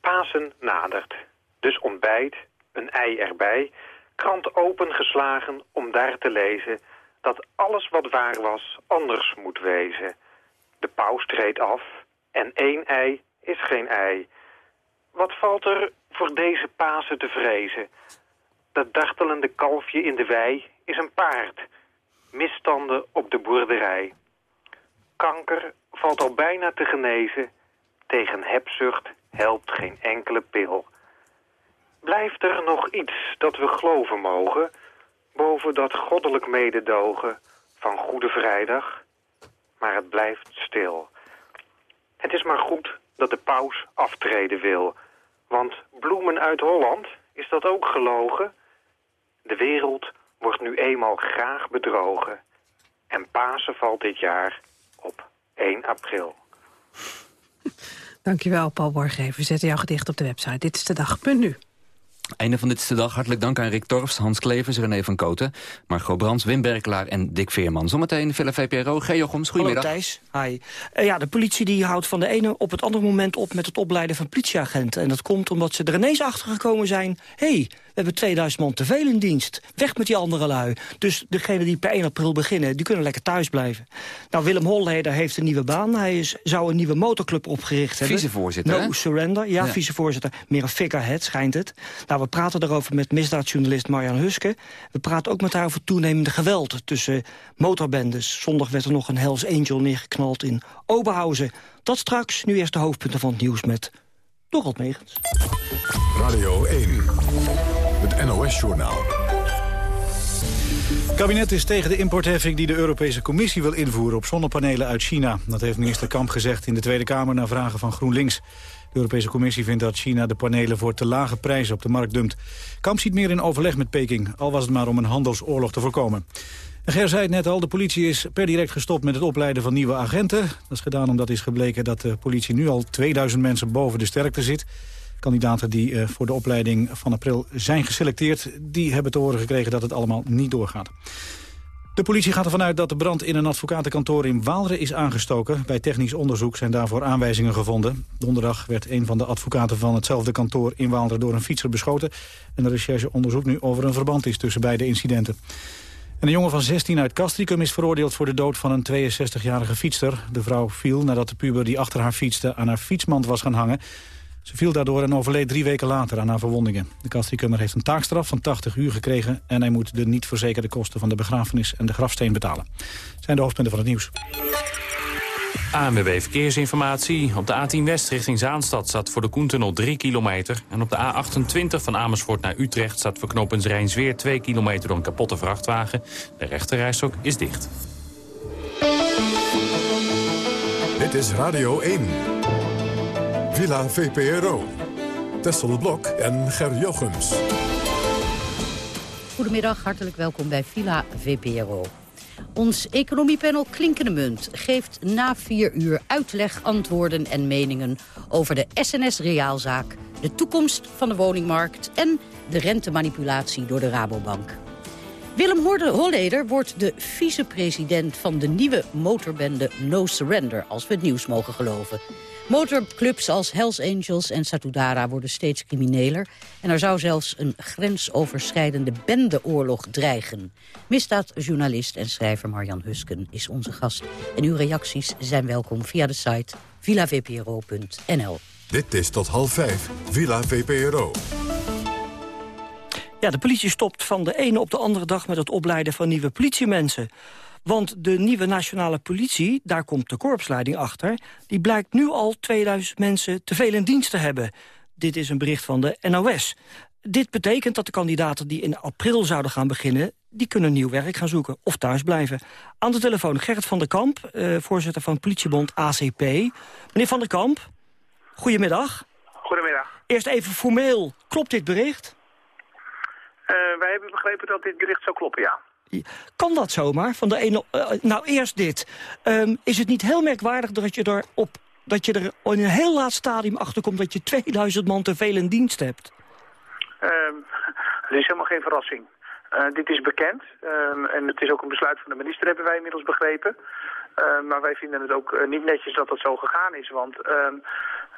Pasen nadert. Dus ontbijt, een ei erbij. Krant opengeslagen om daar te lezen... dat alles wat waar was anders moet wezen. De paus treedt af en één ei is geen ei. Wat valt er voor deze Pasen te vrezen? Dat dartelende kalfje in de wei is een paard. Misstanden op de boerderij. Kanker valt al bijna te genezen. Tegen hebzucht helpt geen enkele pil. Blijft er nog iets dat we geloven mogen... boven dat goddelijk mededogen... van Goede Vrijdag, maar het blijft stil. Het is maar goed dat de paus aftreden wil. Want bloemen uit Holland, is dat ook gelogen? De wereld wordt nu eenmaal graag bedrogen. En Pasen valt dit jaar op 1 april. Dankjewel, Paul Borgeven. We zetten jouw gedicht op de website. Dit is de dag. Punt nu. Einde van dit dag. Hartelijk dank aan Rick Torfs, Hans Klevers, René van Koten... Margot Brands, Wim Berkelaar en Dick Veerman. Zometeen Villa VPRO. G. Jochems, goedemiddag. Hallo Thijs, hi. Uh, ja, de politie die houdt van de ene op het andere moment op... met het opleiden van politieagenten. En dat komt omdat ze er ineens achter gekomen zijn... hey, hebben 2000 man te veel in dienst. Weg met die andere lui. Dus degenen die per 1 april beginnen, die kunnen lekker thuis blijven. Nou, Willem Holleder heeft een nieuwe baan. Hij is, zou een nieuwe motorclub opgericht hebben. Vicevoorzitter, No hè? Surrender. Ja, Ja. vicevoorzitter. Meer een figurehead, schijnt het. Nou, we praten daarover met misdaadjournalist Marjan Huske. We praten ook met haar over toenemende geweld tussen motorbendes. Zondag werd er nog een Hells Angel neergeknald in Oberhausen. Dat straks, nu eerst de hoofdpunten van het nieuws met Dorot Megens. Radio 1, het NOS-journaal. Het kabinet is tegen de importheffing die de Europese Commissie wil invoeren op zonnepanelen uit China. Dat heeft minister Kamp gezegd in de Tweede Kamer na vragen van GroenLinks. De Europese Commissie vindt dat China de panelen voor te lage prijzen op de markt dumpt. Kamp ziet meer in overleg met Peking, al was het maar om een handelsoorlog te voorkomen. En Ger zei het net al, de politie is per direct gestopt met het opleiden van nieuwe agenten. Dat is gedaan omdat is gebleken dat de politie nu al 2000 mensen boven de sterkte zit. Kandidaten die eh, voor de opleiding van april zijn geselecteerd... die hebben te horen gekregen dat het allemaal niet doorgaat. De politie gaat ervan uit dat de brand in een advocatenkantoor in Waalre is aangestoken. Bij technisch onderzoek zijn daarvoor aanwijzingen gevonden. Donderdag werd een van de advocaten van hetzelfde kantoor in Waalre door een fietser beschoten. En de recherche onderzoekt nu of er een verband is tussen beide incidenten. En een jongen van 16 uit Castricum is veroordeeld voor de dood van een 62-jarige fietster. De vrouw viel nadat de puber die achter haar fietste aan haar fietsmand was gaan hangen. Ze viel daardoor en overleed drie weken later aan haar verwondingen. De Castricummer heeft een taakstraf van 80 uur gekregen... en hij moet de niet verzekerde kosten van de begrafenis en de grafsteen betalen. Zijn de hoofdpunten van het nieuws. ANWB Verkeersinformatie. Op de A10 West richting Zaanstad staat voor de Koentunnel 3 kilometer. En op de A28 van Amersfoort naar Utrecht staat voor knooppunt Rijnsweer 2 kilometer door een kapotte vrachtwagen. De rechterrijstok is dicht. Dit is Radio 1. Villa VPRO. Tessel Blok en Ger Jochems. Goedemiddag, hartelijk welkom bij Villa VPRO. Ons economiepanel Klinkende Munt geeft na vier uur uitleg, antwoorden en meningen over de SNS-reaalzaak, de toekomst van de woningmarkt en de rentemanipulatie door de Rabobank. Willem Holleder wordt de vicepresident van de nieuwe motorbende No Surrender, als we het nieuws mogen geloven. Motorclubs als Hells Angels en Satudara worden steeds crimineler. En er zou zelfs een grensoverschrijdende bendeoorlog dreigen. Misdaadjournalist en schrijver Marjan Husken is onze gast. En uw reacties zijn welkom via de site villavpro.nl. Dit is tot half vijf, Villa VPRO. Ja, de politie stopt van de ene op de andere dag met het opleiden van nieuwe politiemensen. Want de nieuwe nationale politie, daar komt de korpsleiding achter... die blijkt nu al 2000 mensen te veel in dienst te hebben. Dit is een bericht van de NOS. Dit betekent dat de kandidaten die in april zouden gaan beginnen... die kunnen nieuw werk gaan zoeken of thuis blijven. Aan de telefoon Gerrit van der Kamp, eh, voorzitter van politiebond ACP. Meneer van der Kamp, goedemiddag. Goedemiddag. Eerst even formeel, klopt dit bericht? Eh, wij hebben begrepen dat dit bericht zou kloppen, ja. Kan dat zomaar? Van de ene, eh, nou, eerst dit. Ehm, is het niet heel merkwaardig dat je, er op, dat je er in een heel laat stadium achter komt... dat je 2000 man te veel in dienst hebt? Het [laughs] is helemaal geen verrassing. Eh, dit is bekend ehm, en het is ook een besluit van de minister, hebben wij inmiddels begrepen. Maar wij vinden het ook eh, niet netjes dat dat zo gegaan is, want...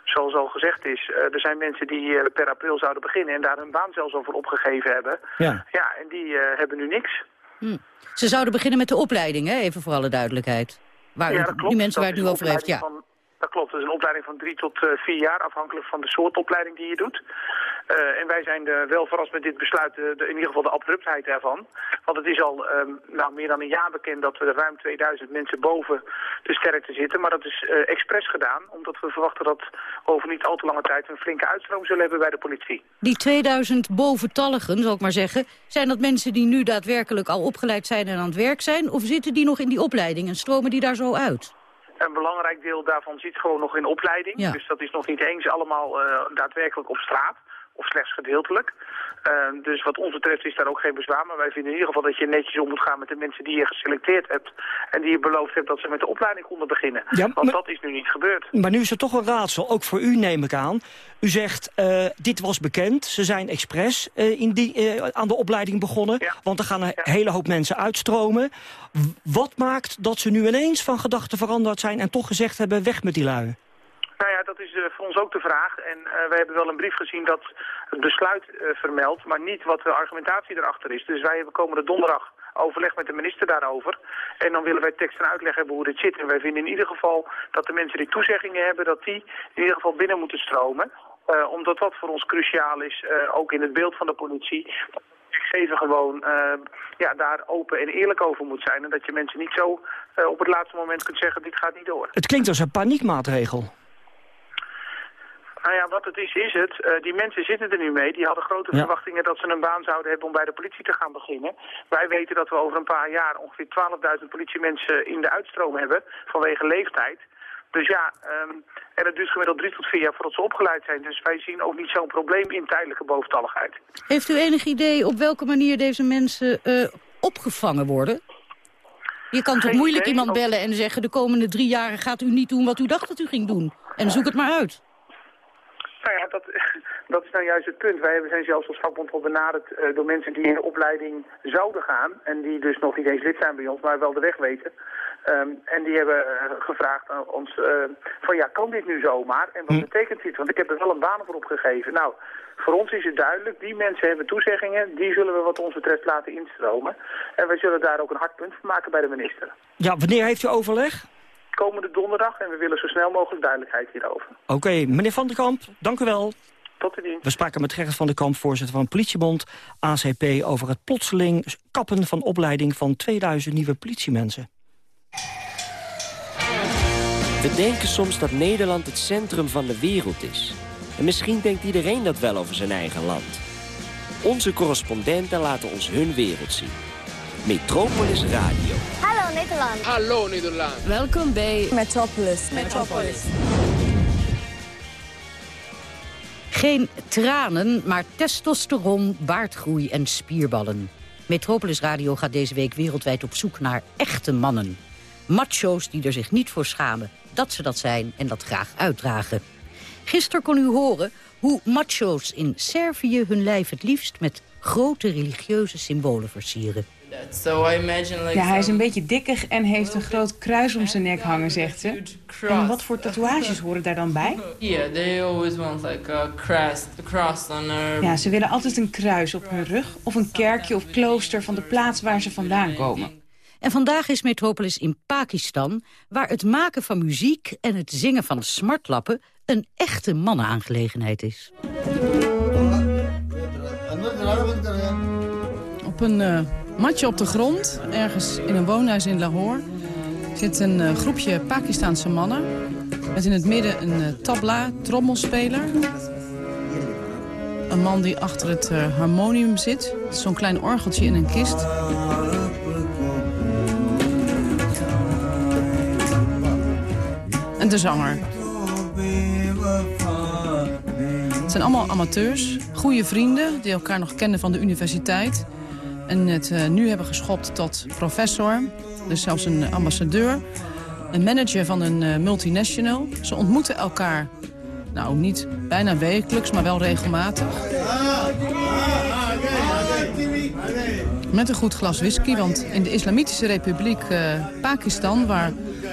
Zoals al gezegd is, er zijn mensen die per april zouden beginnen en daar hun baan zelfs al voor opgegeven hebben. Ja. Ja, en die hebben nu niks. Hm. Ze zouden beginnen met de opleiding, hè? even voor alle duidelijkheid. Waar Ja, die mensen waar het nu over heeft, ja. Dat klopt, het is een opleiding van drie tot uh, vier jaar, afhankelijk van de soort opleiding die je doet. Uh, en wij zijn uh, wel verrast met dit besluit, de, in ieder geval de abruptheid ervan. Want het is al um, nou, meer dan een jaar bekend dat we er ruim 2000 mensen boven de sterkte zitten. Maar dat is expres gedaan, omdat we verwachten dat over niet al te lange tijd een flinke uitstroom zullen hebben bij de politie. Die 2000 boventalligen, zal ik maar zeggen, zijn dat mensen die nu daadwerkelijk al opgeleid zijn en aan het werk zijn? Of zitten die nog in die opleiding en stromen die daar zo uit? Een belangrijk deel daarvan zit gewoon nog in opleiding. Ja. Dus dat is nog niet eens allemaal uh, daadwerkelijk op straat. Of slechts gedeeltelijk. Uh, dus wat ons betreft is daar ook geen bezwaar. Maar wij vinden in ieder geval dat je netjes om moet gaan met de mensen die je geselecteerd hebt. En die je beloofd hebt dat ze met de opleiding konden beginnen. Ja, Want maar- dat is nu niet gebeurd. Maar nu is het toch een raadsel, ook voor u neem ik aan. U zegt, eh, dit was bekend, ze zijn expres eh, in die, eh, aan de opleiding begonnen. Want er gaan een hele hoop mensen uitstromen. Wat maakt dat ze nu ineens van gedachten veranderd zijn... en toch gezegd hebben, weg met die lui? Nou ja, dat is voor ons ook de vraag. En eh, wij hebben wel een brief gezien dat het besluit eh, vermeldt, maar niet wat de argumentatie erachter is. Dus wij hebben komende donderdag overleg met de minister daarover. En dan willen wij tekst en uitleg hebben hoe dit zit. En wij vinden in ieder geval dat de mensen die toezeggingen hebben, dat die in ieder geval binnen moeten stromen. Eh, omdat dat voor ons cruciaal is, eh, ook in het beeld van de politie. Gegeven gewoon ja, daar open en eerlijk over moet zijn. En dat je mensen niet zo op het laatste moment kunt zeggen, dit gaat niet door. Het klinkt als een paniekmaatregel. Nou ja, wat het is, is het. Eh, die mensen zitten er nu mee. Die hadden grote Ja. verwachtingen dat ze een baan zouden hebben om bij de politie te gaan beginnen. Wij weten dat we over een paar jaar ongeveer 12.000 politiemensen in de uitstroom hebben vanwege leeftijd. Dus ja, ehm, en het duurt gemiddeld drie tot vier jaar voordat ze opgeleid zijn. Dus wij zien ook niet zo'n probleem in tijdelijke boventalligheid. Heeft u enig idee op welke manier deze mensen eh, opgevangen worden? Je kan toch moeilijk idee, iemand bellen en zeggen... de komende drie jaren gaat u niet doen wat u dacht dat u ging doen. En zoek het maar uit. Nou ja, dat, [laughs] dat is nou juist het punt. Wij zijn zelfs als vakbond al benaderd eh, door mensen die in de opleiding zouden gaan. En die dus nog niet eens lid zijn bij ons, maar wel de weg weten. Ehm, en die hebben eh, gevraagd aan ons eh, van ja, kan dit nu zomaar? En wat betekent dit? Want ik heb er wel een baan voor opgegeven. Nou, voor ons is het duidelijk, die mensen hebben toezeggingen. Die zullen we wat ons betreft laten instromen. En wij zullen daar ook een hard punt van maken bij de minister. Ja, wanneer heeft u overleg? Komende donderdag en we willen zo snel mogelijk duidelijkheid hierover. Oké, meneer Van der Kamp, dank u wel. Tot de dienst. We spraken met Gerrit van der Kamp, voorzitter van Politiebond ACP... over het plotseling kappen van opleiding van 2000 nieuwe politiemensen. We denken soms dat Nederland het centrum van de wereld is. En misschien denkt iedereen dat wel over zijn eigen land. Onze correspondenten laten ons hun wereld zien. Metropolis Radio. Hallo Nederland. Hallo Nederland. Welkom bij Metropolis. Metropolis. Geen tranen, maar testosteron, baardgroei en spierballen. Metropolis Radio gaat deze week wereldwijd op zoek naar echte mannen. Macho's die er zich niet voor schamen dat ze dat zijn en dat graag uitdragen. Gisteren kon u horen hoe macho's in Servië hun lijf het liefst met grote religieuze symbolen versieren. Ja, hij is een beetje dikkig en heeft een groot kruis om zijn nek hangen, zegt ze. En wat voor tatoeages horen daar dan bij? [laughs] Yeah, they always want like a crest, a cross on their... Ja, ze willen altijd een kruis op hun rug of een kerkje of klooster van de plaats waar ze vandaan komen. En vandaag is Metropolis in Pakistan... waar het maken van muziek en het zingen van smartlappen... een echte mannenaangelegenheid is. Op een eh, matje op de grond, ergens in een woonhuis in Lahore... zit een eh, groepje Pakistanse mannen... met in het midden een eh, tabla, trommelspeler... Een man die achter het eh, harmonium zit. Zo'n klein orgeltje in een kist. En de zanger. Het zijn allemaal amateurs, goede vrienden... die elkaar nog kennen van de universiteit. En het eh, nu hebben geschopt tot professor. Dus zelfs een ambassadeur. Een manager van een eh, multinational. Ze ontmoeten elkaar, nou niet bijna wekelijks, maar wel regelmatig. Met een goed glas whisky, want in de Islamitische Republiek eh, Pakistan... waar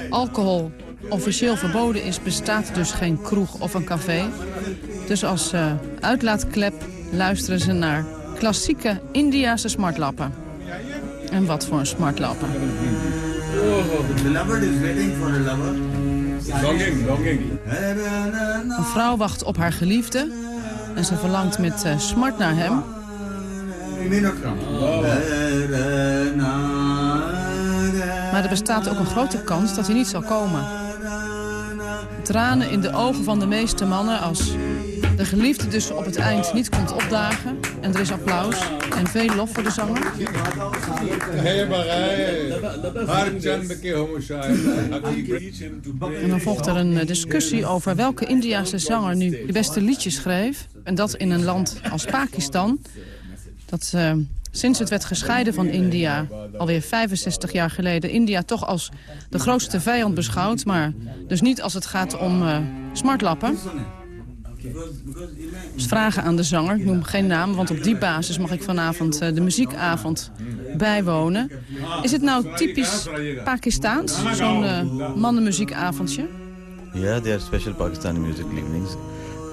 alcohol officieel verboden is, bestaat dus geen kroeg of een café. Dus als uitlaatklep luisteren ze naar klassieke Indiase smartlappen. En wat voor een smartlappen. Een vrouw wacht op haar geliefde en ze verlangt met uh, smart naar hem. Maar er bestaat ook een grote kans dat hij niet zal komen. Tranen in de ogen van de meeste mannen als de geliefde dus op het eind niet komt opdagen. En er is applaus en veel lof voor de zanger. En dan volgt er een discussie over welke Indiase zanger nu de beste liedjes schreef. En dat in een land als Pakistan. Dat uh, sinds het werd gescheiden van India, alweer 65 jaar geleden... India toch als de grootste vijand beschouwt. Maar dus niet als het gaat om uh, smartlappen. Dus vragen aan de zanger, ik noem geen naam... want op die basis mag ik vanavond uh, de muziekavond bijwonen. Is het nou typisch Pakistaans, zo'n uh, mannenmuziekavondje? Ja, yeah, there are special Pakistani music evenings.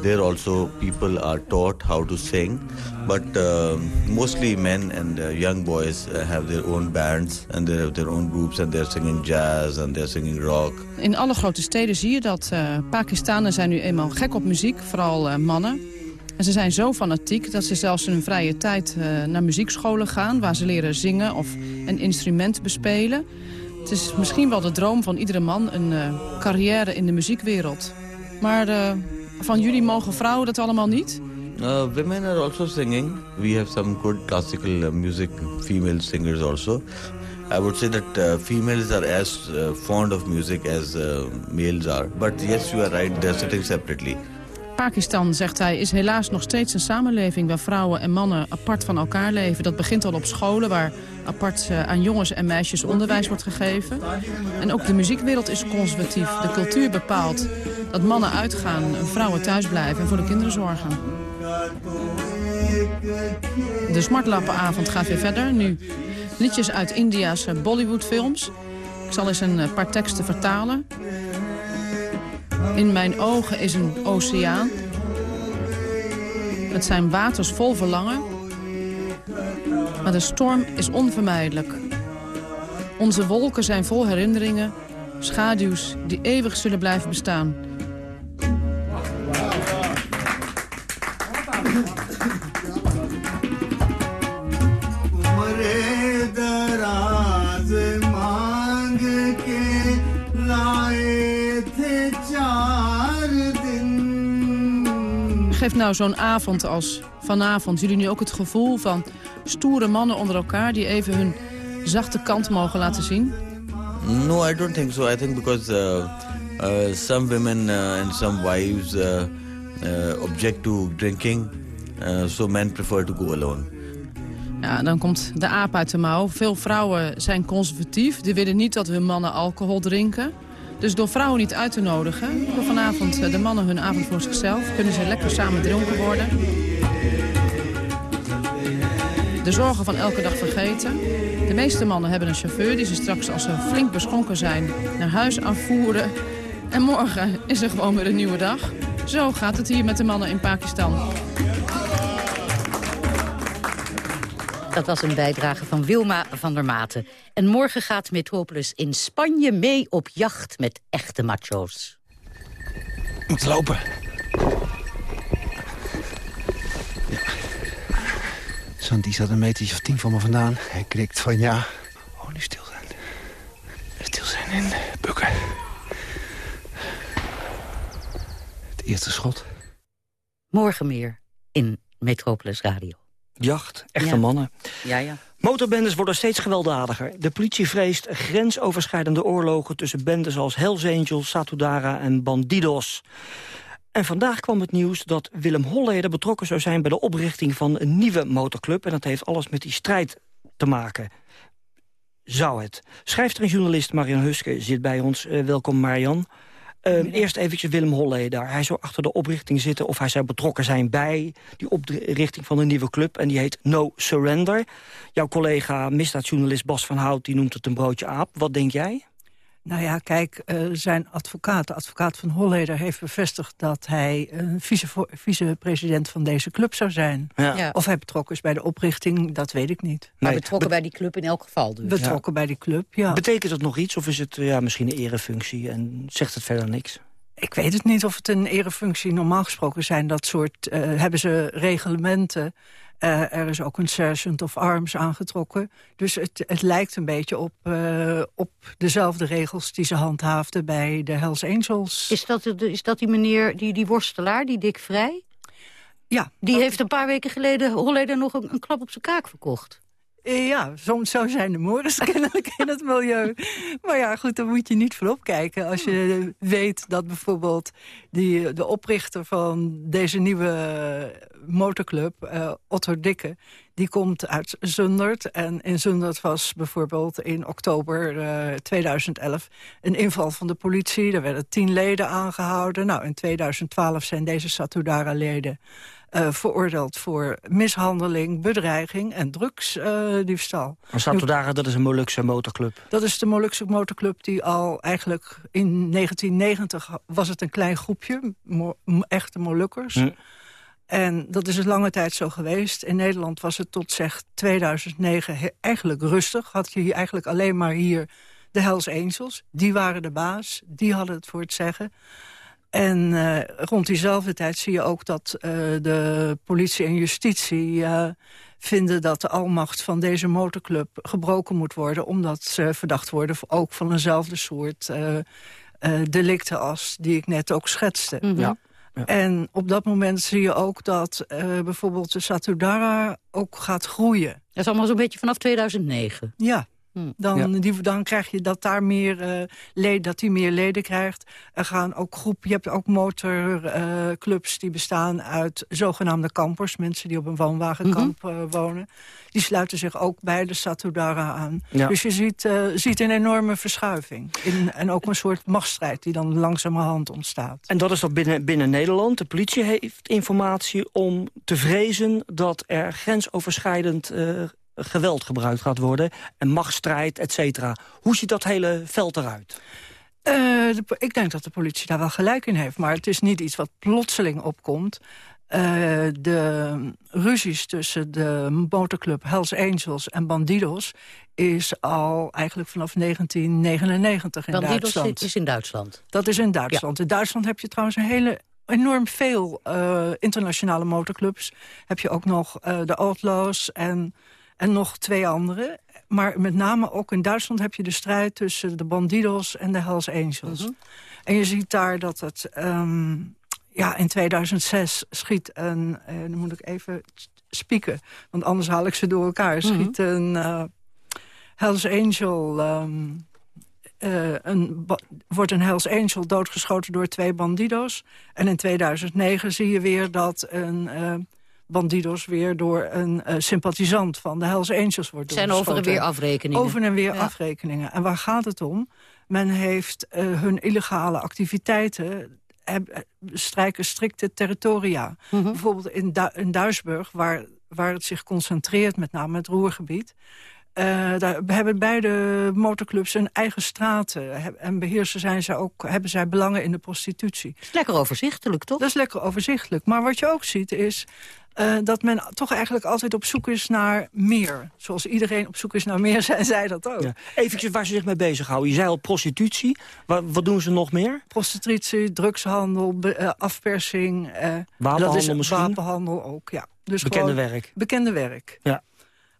There also people are taught how to sing, but uh, mostly men and uh, young boys uh, have their own bands and they have their own groups and they're singing jazz and they're singing rock. In alle grote steden zie je dat Pakistanen zijn nu eenmaal gek op muziek, vooral mannen. En ze zijn zo fanatiek dat ze zelfs in hun vrije tijd naar muziekscholen gaan... waar ze leren zingen of een instrument bespelen. Het is misschien wel de droom van iedere man, een carrière in de muziekwereld. Maar van jullie mogen vrouwen dat allemaal niet? Uh, women are also singing. We have some good classical uh, music female singers also. I would say that uh, females are as uh, fond of music as uh, males are. But yes, you are right, they're sitting separately. Pakistan, zegt hij, is helaas nog steeds een samenleving... waar vrouwen en mannen apart van elkaar leven. Dat begint al op scholen, waar apart uh, aan jongens en meisjes onderwijs wordt gegeven. En ook de muziekwereld is conservatief. De cultuur bepaalt dat mannen uitgaan en vrouwen thuis blijven... en voor de kinderen zorgen. De smartlappenavond gaat weer verder. Nu liedjes uit India's Bollywoodfilms. Ik zal eens een paar teksten vertalen. In mijn ogen is een oceaan. Het zijn waters vol verlangen. Maar de storm is onvermijdelijk. Onze wolken zijn vol herinneringen. Schaduws die eeuwig zullen blijven bestaan. Geeft nou zo'n avond als vanavond jullie nu ook het gevoel van stoere mannen onder elkaar... die even hun zachte kant mogen laten zien? No, I don't think so. I think because uh, uh, some women uh, and some wives object to drinking... So men prefer to go alone. Ja, dan komt de aap uit de mouw. Veel vrouwen zijn conservatief. Die willen niet dat hun mannen alcohol drinken. Dus door vrouwen niet uit te nodigen, door vanavond de mannen hun avond voor zichzelf... kunnen ze lekker samen dronken worden. De zorgen van elke dag vergeten. De meeste mannen hebben een chauffeur die ze straks als ze flink beschonken zijn... naar huis afvoeren. En morgen is er gewoon weer een nieuwe dag. Zo gaat het hier met de mannen in Pakistan. Dat was een bijdrage van Wilma van der Maten. En morgen gaat Metropolis in Spanje mee op jacht met echte macho's. Moet lopen. Ja. die zat een metertje of tien van me vandaan. Hij krikt van ja. Oh, nu stil zijn. Stil zijn en bukken. Het eerste schot. Morgen meer in Metropolis Radio. Jacht, echte Ja. mannen. Ja, ja. Motorbendes worden steeds gewelddadiger. De politie vreest grensoverschrijdende oorlogen tussen bendes als Hells Angels, Satudara en Bandidos. En vandaag kwam het nieuws dat Willem Holleder betrokken zou zijn bij de oprichting van een nieuwe motorclub. En dat heeft alles met die strijd te maken. Zou het. Schrijfster en journalist Marian Huske zit bij ons. Eh, welkom Marian. Eh, eerst eventjes Willem Holleder. Hij zou achter de oprichting zitten of hij zou betrokken zijn bij die oprichting van een nieuwe club. En die heet No Surrender. Jouw collega misdaadjournalist Bas van Hout die noemt het een broodje aap. Wat denk jij? Nou ja, kijk, uh, zijn advocaat, de advocaat van Holleder... heeft bevestigd dat hij een vice-president van deze club zou zijn. Ja. Of hij betrokken is bij de oprichting, dat weet ik niet. Maar betrokken bij die club in elk geval dus? Betrokken bij die club, ja. Betekent dat nog iets of is het ja, misschien een erefunctie en zegt het verder niks? Ik weet het niet of het een erefunctie normaal gesproken zijn. Dat soort, uh, hebben ze reglementen uh, er is ook een sergeant of arms aangetrokken. Dus het, het lijkt een beetje op, uh, op dezelfde regels die ze handhaafden bij de Hells Angels. Is dat, is dat die meneer, die, die worstelaar, die Dick Vrij? Ja. Die heeft een paar weken geleden Holleder nog een, een klap op zijn kaak verkocht. Eh, ja, soms zo zijn de morens [laughs] kennelijk in het milieu. Maar ja, goed, daar moet je niet van opkijken. Als je weet dat bijvoorbeeld die, de oprichter van deze nieuwe motorclub, uh, Otto Dikke... die komt uit Zundert. En in Zundert was bijvoorbeeld in oktober uh, 2011 een inval van de politie. Er werden tien leden aangehouden. Nou, in 2012 zijn deze Satudara-leden uh, veroordeeld voor mishandeling, bedreiging en drugsdiefstal. Uh, Satudara, dat is een Molukse motorclub? Dat is de Molukse motorclub die al eigenlijk in 1990 was het een klein groepje, mo echte Molukkers. Hm. En dat is lange tijd zo geweest. In Nederland was het tot zeg 2009 eigenlijk rustig. Had je eigenlijk alleen maar hier de Hells Angels. Die waren de baas, die hadden het voor het zeggen. En uh, rond diezelfde tijd zie je ook dat uh, de politie en justitie uh, vinden dat de almacht van deze motorclub gebroken moet worden. Omdat ze verdacht worden ook van eenzelfde soort delicten als die ik net ook schetste. -hmm. ja. Ja. En op dat moment zie je ook dat uh, bijvoorbeeld de Satudara ook gaat groeien. Dat is allemaal zo'n beetje vanaf 2009. Ja, Hm. Dan, die, dan krijg je dat daar meer uh, leden, dat die meer leden krijgt. Er gaan ook groepen, je hebt ook motorclubs uh, die bestaan uit zogenaamde kampers. Mensen die op een woonwagenkamp mm -hmm. uh, wonen. Die sluiten zich ook bij de Satudara aan. Ja. Dus je ziet, ziet een enorme verschuiving. In, en ook een soort machtsstrijd die dan langzamerhand ontstaat. En dat is dat binnen, binnen Nederland. De politie heeft informatie om te vrezen dat er grensoverschrijdend geweld gebruikt gaat worden... en machtsstrijd, et cetera. Hoe ziet dat hele veld eruit? Uh, de, ik denk dat de politie daar wel gelijk in heeft. Maar het is niet iets wat plotseling opkomt. Uh, de ruzies tussen de motorclub Hells Angels en Bandidos... is al eigenlijk vanaf 1999 in Bandidos Duitsland. Bandidos is in Duitsland? Dat is in Duitsland. Ja. In Duitsland heb je trouwens een hele enorm veel uh, internationale motorclubs. Heb je ook nog de Outlaws en en nog twee andere. Maar met name ook in Duitsland heb je de strijd tussen de Bandidos en de Hells Angels. -hmm. En je ziet daar dat het... Um, ja, in 2006 schiet een... Uh, dan moet ik even spieken, want anders haal ik ze door elkaar. Mhm. Schiet -hmm. een uh, Hells Angel... Um, uh, een, wordt een Hells Angel doodgeschoten door twee bandidos. En in 2009 zie je weer dat een Bandidos weer door een uh, sympathisant van de Hells Angels wordt Het zijn over en weer afrekeningen. Over en weer ja. afrekeningen. En waar gaat het om? Men heeft uh, hun illegale activiteiten heb, strijken strikte territoria. Mm -hmm. Bijvoorbeeld in, du in Duisburg, waar, waar het zich concentreert, met name het Roergebied... Uh, daar hebben beide motorclubs hun eigen straten. En beheersen zijn ze ook, hebben zij belangen in de prostitutie. Dat is lekker overzichtelijk, toch? Dat is lekker overzichtelijk. Maar wat je ook ziet is uh, dat men toch eigenlijk altijd op zoek is naar meer. Zoals iedereen op zoek is naar meer, [laughs] zijn zij dat ook. Ja. Even waar ze zich mee bezighouden. Je zei al prostitutie. Wat, wat doen ze nog meer? Prostitutie, drugshandel, be, uh, afpersing. Uh, wapenhandel dat is misschien? Wapenhandel ook, ja. Dus bekende werk. Bekende werk. Ja.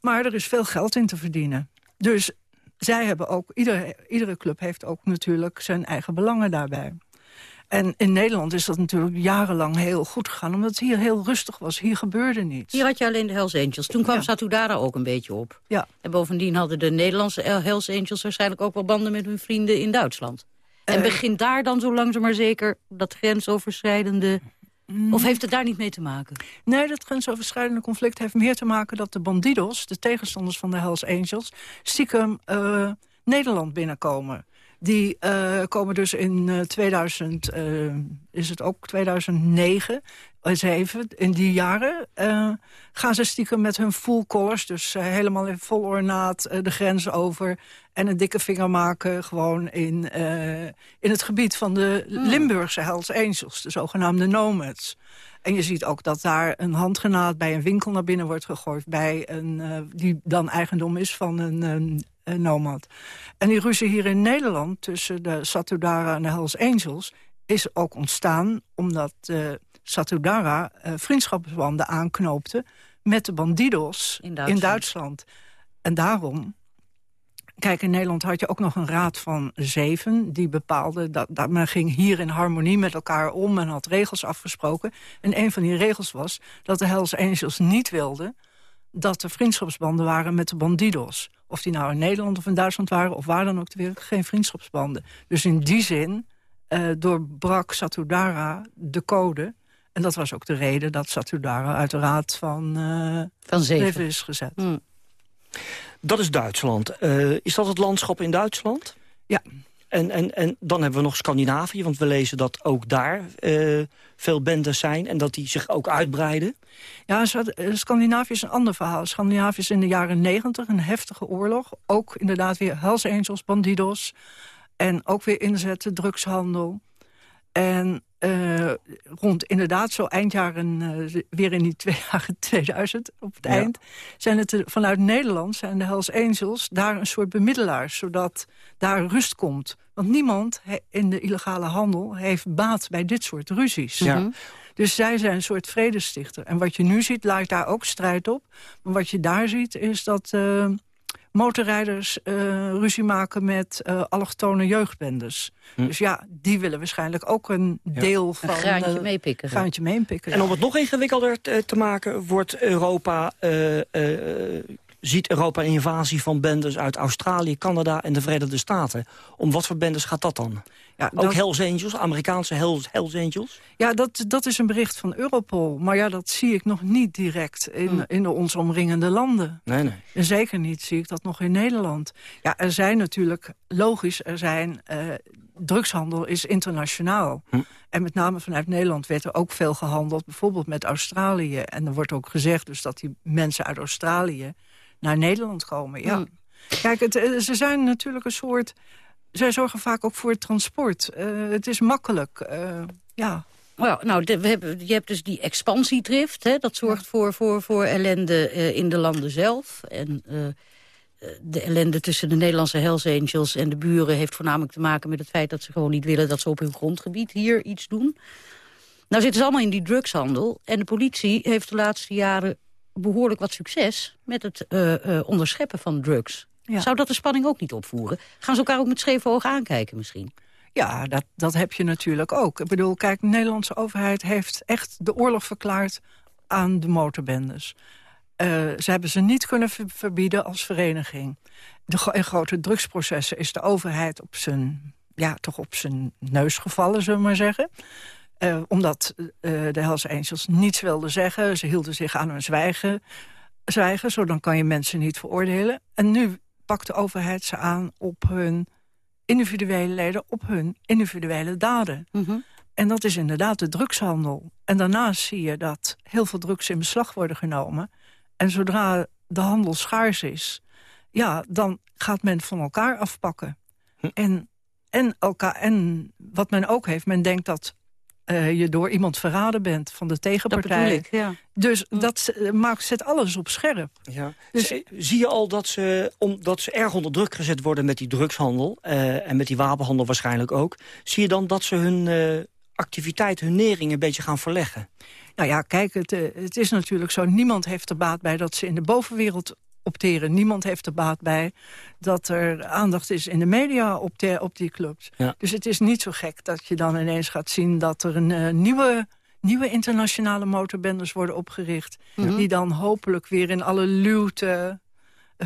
Maar er is veel geld in te verdienen. Dus zij hebben ook, iedere, iedere club heeft ook natuurlijk zijn eigen belangen daarbij. En in Nederland is dat natuurlijk jarenlang heel goed gegaan... omdat het hier heel rustig was. Hier gebeurde niets. Hier had je alleen de Hells Angels. Toen kwam ja. Satudara ook een beetje op. Ja. En bovendien hadden de Nederlandse Hells Angels... waarschijnlijk ook wel banden met hun vrienden in Duitsland. En uh, begint daar dan zo langzaam maar zeker dat grensoverschrijdende... Mm. Of heeft het daar niet mee te maken? Nee, dat grensoverschrijdende conflict heeft meer te maken... dat de bandidos, de tegenstanders van de Hells Angels... stiekem uh, Nederland binnenkomen. Die uh, komen dus in uh, 2000, uh, is het ook 2009, zeven, in die jaren, uh, gaan ze stiekem met hun full collars... dus helemaal in vol ornaat de grens over... en een dikke vinger maken gewoon in, in het gebied van de mm. Limburgse Hells Angels... de zogenaamde nomads. En je ziet ook dat daar een handgenaad bij een winkel naar binnen wordt gegooid... Bij een, die dan eigendom is van een, een nomad. En die ruzie hier in Nederland tussen de Satudara en de Hells Angels... is ook ontstaan omdat Satudara uh, vriendschapsbanden aanknoopte... met de bandidos in Duitsland. in Duitsland. En daarom... Kijk, in Nederland had je ook nog een raad van zeven... die bepaalde dat, dat men ging hier in harmonie met elkaar om... en had regels afgesproken. En een van die regels was dat de Hells Angels niet wilden... dat er vriendschapsbanden waren met de bandidos. Of die nou in Nederland of in Duitsland waren... of waar dan ook ter wereld, geen vriendschapsbanden. Dus in die zin uh, doorbrak Satudara de code... En dat was ook de reden dat Satudara uit de raad van, uh, van Zeven is gezet. Hmm. Dat is Duitsland. Uh, is dat het landschap in Duitsland? Ja. En, en, en dan hebben we nog Scandinavië, want we lezen dat ook daar uh, veel bendes zijn... en dat die zich ook uitbreiden. Ja, Scandinavië is een ander verhaal. Scandinavië is in de jaren negentig een heftige oorlog. Ook inderdaad weer Hells Angels, bandidos... en ook weer inzetten, drugshandel... En uh, rond inderdaad zo eindjaren, uh, weer in die twee [laughs] jaren 2000 op het eind... zijn het vanuit Nederland, zijn de Hells Angels, daar een soort bemiddelaars... zodat daar rust komt. Want niemand in de illegale handel heeft baat bij dit soort ruzies. Ja. Mhm. Dus zij zijn een soort vredestichter. En wat je nu ziet, lijkt daar ook strijd op. Maar wat je daar ziet, is dat... Uh, motorrijders uh, ruzie maken met uh, allochtone jeugdbendes. Hm. Dus ja, die willen waarschijnlijk ook een deel van... Een graantje uh, meepikken. Graantje meepikken. En om het nog ingewikkelder te, te maken, wordt Europa ziet Europa een invasie van bendes uit Australië, Canada en de Verenigde Staten. Om wat voor bendes gaat dat dan? Ja, Ook. Hells Angels, Amerikaanse Hells, Hells, Angels? Ja, dat, dat is een bericht van Europol. Maar ja, dat zie ik nog niet direct in, hmm. in de ons omringende landen. Nee, nee. En zeker niet zie ik dat nog in Nederland. Ja, er zijn natuurlijk, logisch, er zijn... Uh, drugshandel is internationaal. Hm. En met name vanuit Nederland werd er ook veel gehandeld. Bijvoorbeeld met Australië. En er wordt ook gezegd dus dat die mensen uit Australië naar Nederland komen. Ja. Hmm. Kijk, het, eh, ze zijn natuurlijk een soort... Zij zorgen vaak ook voor het transport. Uh, het is makkelijk, uh, ja. Well, nou, we hebben, je hebt dus die expansiedrift. Hè, dat zorgt voor, voor, voor ellende uh, in de landen zelf. En de ellende tussen de Nederlandse Hells Angels en de buren... heeft voornamelijk te maken met het feit dat ze gewoon niet willen... dat ze op hun grondgebied hier iets doen. Nou zitten ze allemaal in die drugshandel. En de politie heeft de laatste jaren behoorlijk wat succes met het uh, uh, onderscheppen van drugs. Zou dat de spanning ook niet opvoeren? Gaan ze elkaar ook met scheve ogen aankijken misschien? Ja, dat, dat heb je natuurlijk ook. Ik bedoel, kijk, de Nederlandse overheid heeft echt de oorlog verklaard aan de motorbendes. Uh, ze hebben ze niet kunnen verbieden als vereniging. De, in grote drugsprocessen is de overheid op zijn, ja, toch op zijn neus gevallen, zullen we maar zeggen. Uh, omdat uh, de Hells Angels niets wilden zeggen. Ze hielden zich aan hun zwijgen. Zwijgen, zo dan kan je mensen niet veroordelen. En nu pakt de overheid ze aan op hun individuele leden... op hun individuele daden. Mhm. En dat is inderdaad de drugshandel. En daarnaast zie je dat heel veel drugs in beslag worden genomen. En zodra de handel schaars is... ja, dan gaat men van elkaar afpakken. Hm. En, en, elkaar, en wat men ook heeft, men denkt dat uh, je door iemand verraden bent van de tegenpartij. Dat ik, ja. Dus dat maakt, zet alles op scherp. Ja. Dus, zie je al dat ze, omdat ze erg onder druk gezet worden met die drugshandel... Uh, en met die wapenhandel waarschijnlijk ook... zie je dan dat ze hun activiteit, hun nering een beetje gaan verleggen? Nou ja, kijk, het, het is natuurlijk zo... niemand heeft er baat bij dat ze in de bovenwereld opteren. Niemand heeft er baat bij dat er aandacht is in de media op, de, op die clubs. Dus het is niet zo gek dat je dan ineens gaat zien... dat er een uh, nieuwe, nieuwe internationale motorbendes worden opgericht... die dan hopelijk weer in alle luwte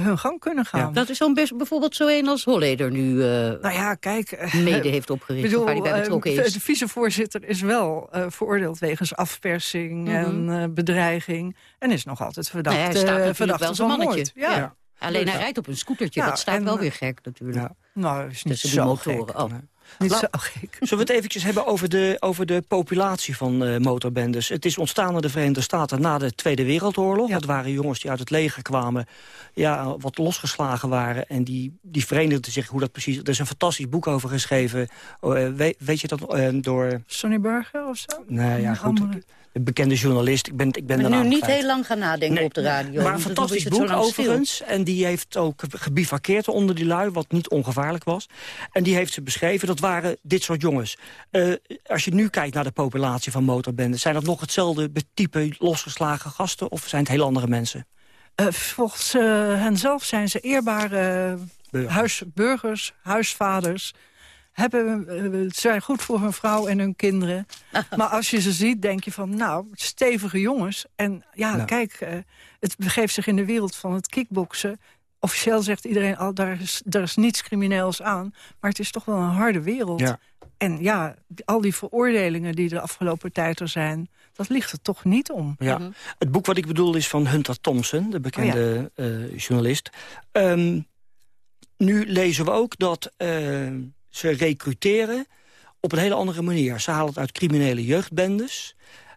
hun gang kunnen gaan. Dat is zo'n bijvoorbeeld zo een als Holleder nu uh, nou ja, kijk, uh, mede heeft opgericht, bedoel, waar hij bij betrokken is. De vicevoorzitter is wel uh, veroordeeld wegens afpersing mm -hmm. en bedreiging. En is nog altijd verdacht, nou hij verdacht wel zo'n mannetje. Ja. ja. Alleen hij rijdt op een scootertje, dat staat wel weer gek natuurlijk. Nou, is niet Tussen zo motoren. Gek. Oh. Niet zo gek. Zullen we het eventjes hebben over de, over de populatie van eh, motorbendes? Het is ontstaan in de Verenigde Staten na de Tweede Wereldoorlog. Dat waren jongens die uit het leger kwamen, ja, wat losgeslagen waren. En die, die verenigden zich, hoe dat precies... Er is een fantastisch boek over geschreven. Oh, eh, weet, weet je dat eh, door... Sonny Burger of zo? Nou ja, goed. andere. Een bekende journalist. Ik ben, ik ben ben nu niet kwijt. heel lang gaan nadenken op de radio. Maar een fantastisch boek lang stil. overigens. En die heeft ook gebivakkeerd onder die lui, wat niet ongevaarlijk was. En die heeft ze beschreven, dat waren dit soort jongens. Eh, als je nu kijkt naar de populatie van motorbendes... zijn dat nog hetzelfde type losgeslagen gasten... of zijn het heel andere mensen? Eh, volgens eh, hen zelf zijn ze eerbare Burgers. huis, burgers, huisvaders. Hebben, eh, zijn goed voor hun vrouw en hun kinderen. [laughs] maar als je ze ziet, denk je van, nou, stevige jongens. En ja, Nou. kijk, eh, het begeeft zich in de wereld van het kickboksen. Officieel zegt iedereen, al, daar, is, daar is niets crimineels aan. Maar het is toch wel een harde wereld. Ja. En ja, al die veroordelingen die de afgelopen tijd er zijn... dat ligt er toch niet om. Ja. Het boek wat ik bedoel is van Hunter Thompson, de bekende Oh eh, journalist. Ehm, nu lezen we ook dat ze recruteren op een hele andere manier. Ze halen het uit criminele jeugdbendes.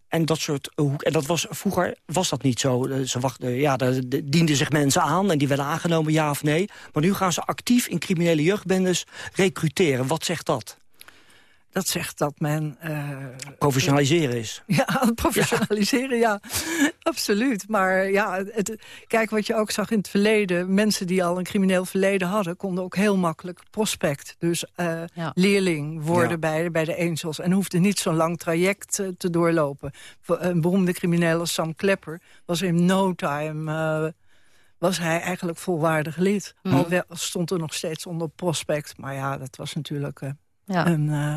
En dat soort hoek. En dat was vroeger was dat niet zo. Eh, Ze wachten, ja, daar dienden zich mensen aan en die werden aangenomen, ja of nee. Maar nu gaan ze actief in criminele jeugdbendes recruteren. Wat zegt dat? Dat zegt dat men... eh, Professionaliseren is. [laughs] Ja, professionaliseren, ja. Absoluut. Maar ja, het, kijk wat je ook zag in het verleden. Mensen die al een crimineel verleden hadden... konden ook heel makkelijk prospect. Dus eh, leerling worden Ja. bij, bij de Angels. En hoefden niet zo'n lang traject eh, te doorlopen. Een beroemde crimineel als Sam Klepper was in no time... eh, was hij eigenlijk volwaardig lid. Mhm. Al stond er nog steeds onder prospect. Maar ja, dat was natuurlijk eh, Ja. een eh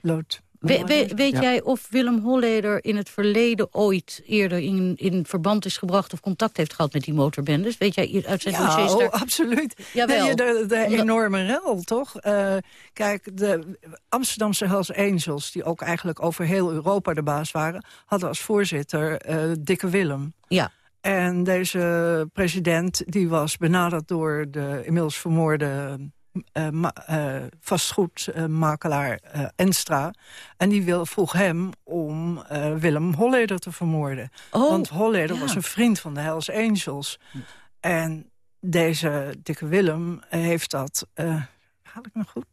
lood. We- we- weet Ja. jij of Willem Holleder in het verleden ooit eerder in, in verband is gebracht... of contact heeft gehad met die motorbendes? Weet jij uit zijn Ja, oh, absoluut. Jawel. Nee, de, de enorme rel, toch? Eh, kijk, de Amsterdamse Hells Angels... die ook eigenlijk over heel Europa de baas waren... hadden als voorzitter eh, Dikke Willem. Ja. En deze president die was benaderd door de inmiddels vermoorde... eh, vastgoedmakelaar eh, Enstra. En die wil, vroeg hem om Willem Holleder te vermoorden. Oh, Want Holleder ja. was een vriend van de Hells Angels. En deze dikke Willem heeft dat... haal ik me goed?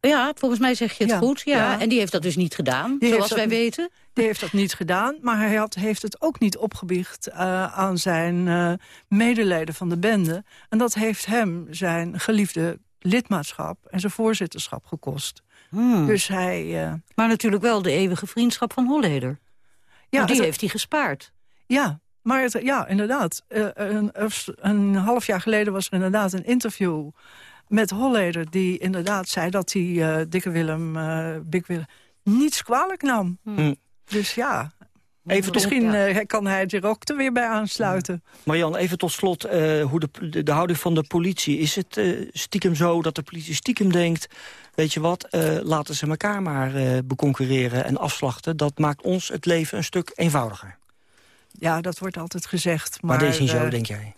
Ja, volgens mij zeg je het Ja, goed. Ja. ja. En die heeft dat dus niet gedaan, Die zoals wij weten. Die heeft dat niet gedaan, maar hij had, heeft het ook niet opgebiecht... aan zijn eh, medeleden van de bende. En dat heeft hem zijn geliefde lidmaatschap en zijn voorzitterschap gekost. Hmm. Dus hij... eh, Maar natuurlijk wel de eeuwige vriendschap van Holleder. Ja, die het- heeft hij gespaard. Ja, maar het, ja, inderdaad. Eh, een, een half jaar geleden was er inderdaad een interview met Holleder... die inderdaad zei dat hij eh, Dikke Willem, Big Willem niets kwalijk nam. Hm. Dus ja, Even misschien tot- eh, kan hij er ook er weer bij aansluiten. Marian, even tot slot eh, hoe de, de, de houding van de politie. Is het eh, stiekem zo dat de politie stiekem denkt... weet je wat, laten ze elkaar maar beconcurreren en afslachten. Dat maakt ons het leven een stuk eenvoudiger. Ja, dat wordt altijd gezegd. Maar, Maar, deze is niet zo, denk jij?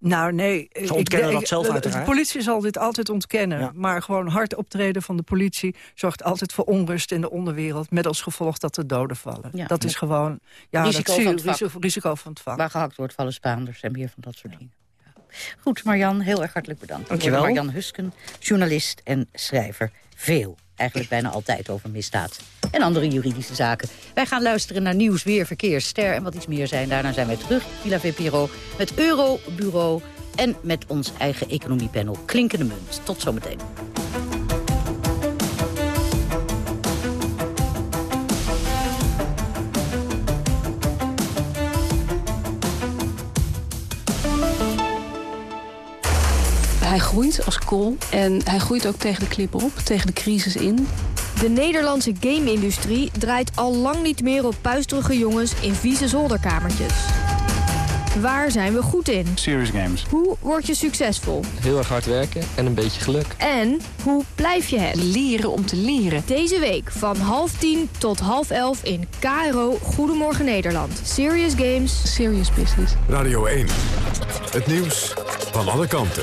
Nou, nee. Ze ontkennen ik- dat zelf de- uiteraard. De politie zal dit altijd ontkennen. Ja. Maar gewoon hard optreden van de politie... zorgt altijd voor onrust in de onderwereld... met als gevolg dat er doden vallen. Ja. Dat is gewoon... Ja, Risico dat zie je, van het vak. risico, risico van het vak. Waar gehakt wordt, vallen Spaanders en meer van dat soort dingen. Ja. Goed, Marjan, heel erg hartelijk bedankt. Dankjewel. Marjan Husken, journalist en schrijver. Veel, eigenlijk bijna altijd over misdaad. En andere juridische zaken. Wij gaan luisteren naar nieuws, weer, verkeer, ster en wat iets meer zijn. Daarna zijn wij terug, Villa VPRO, met Eurobureau... en met ons eigen economiepanel Klinkende Munt. Tot zometeen. Hij groeit als kool en hij groeit ook tegen de klip op, tegen de crisis in. De Nederlandse game-industrie draait al lang niet meer op puisterige jongens in vieze zolderkamertjes. Waar zijn we goed in? Serious games. Hoe word je succesvol? Heel erg hard werken en een beetje geluk. En hoe blijf je het? Leren om te leren. Deze week van half tien tot half elf in KRO Goedemorgen Nederland. Serious Games. Serious business. Radio 1. Het nieuws van alle kanten.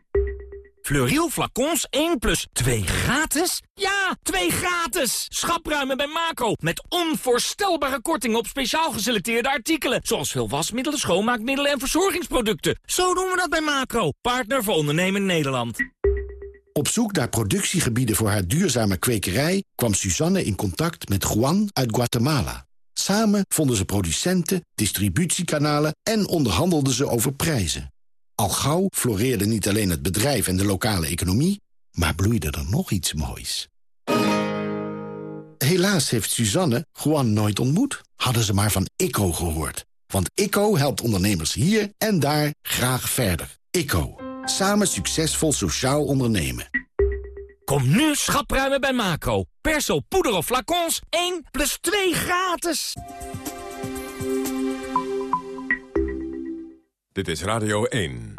Fleuriel flacons 1 plus 2 gratis? Ja, 2 gratis! Schapruimen bij Macro. Met onvoorstelbare korting op speciaal geselecteerde artikelen. Zoals veel wasmiddelen, schoonmaakmiddelen en verzorgingsproducten. Zo doen we dat bij Macro. Partner voor ondernemen Nederland. Op zoek naar productiegebieden voor haar duurzame kwekerij... kwam Suzanne in contact met Juan uit Guatemala. Samen vonden ze producenten, distributiekanalen... en onderhandelden ze over prijzen. Al gauw floreerde niet alleen het bedrijf en de lokale economie... maar bloeide er nog iets moois. Helaas heeft Suzanne Juan nooit ontmoet. Hadden ze maar van ICO gehoord. Want ICO helpt ondernemers hier en daar graag verder. ICO. Samen succesvol sociaal ondernemen. Kom nu schapruimen bij Macro. Perso, poeder of flacons, 1 plus 2 gratis. Dit is Radio 1.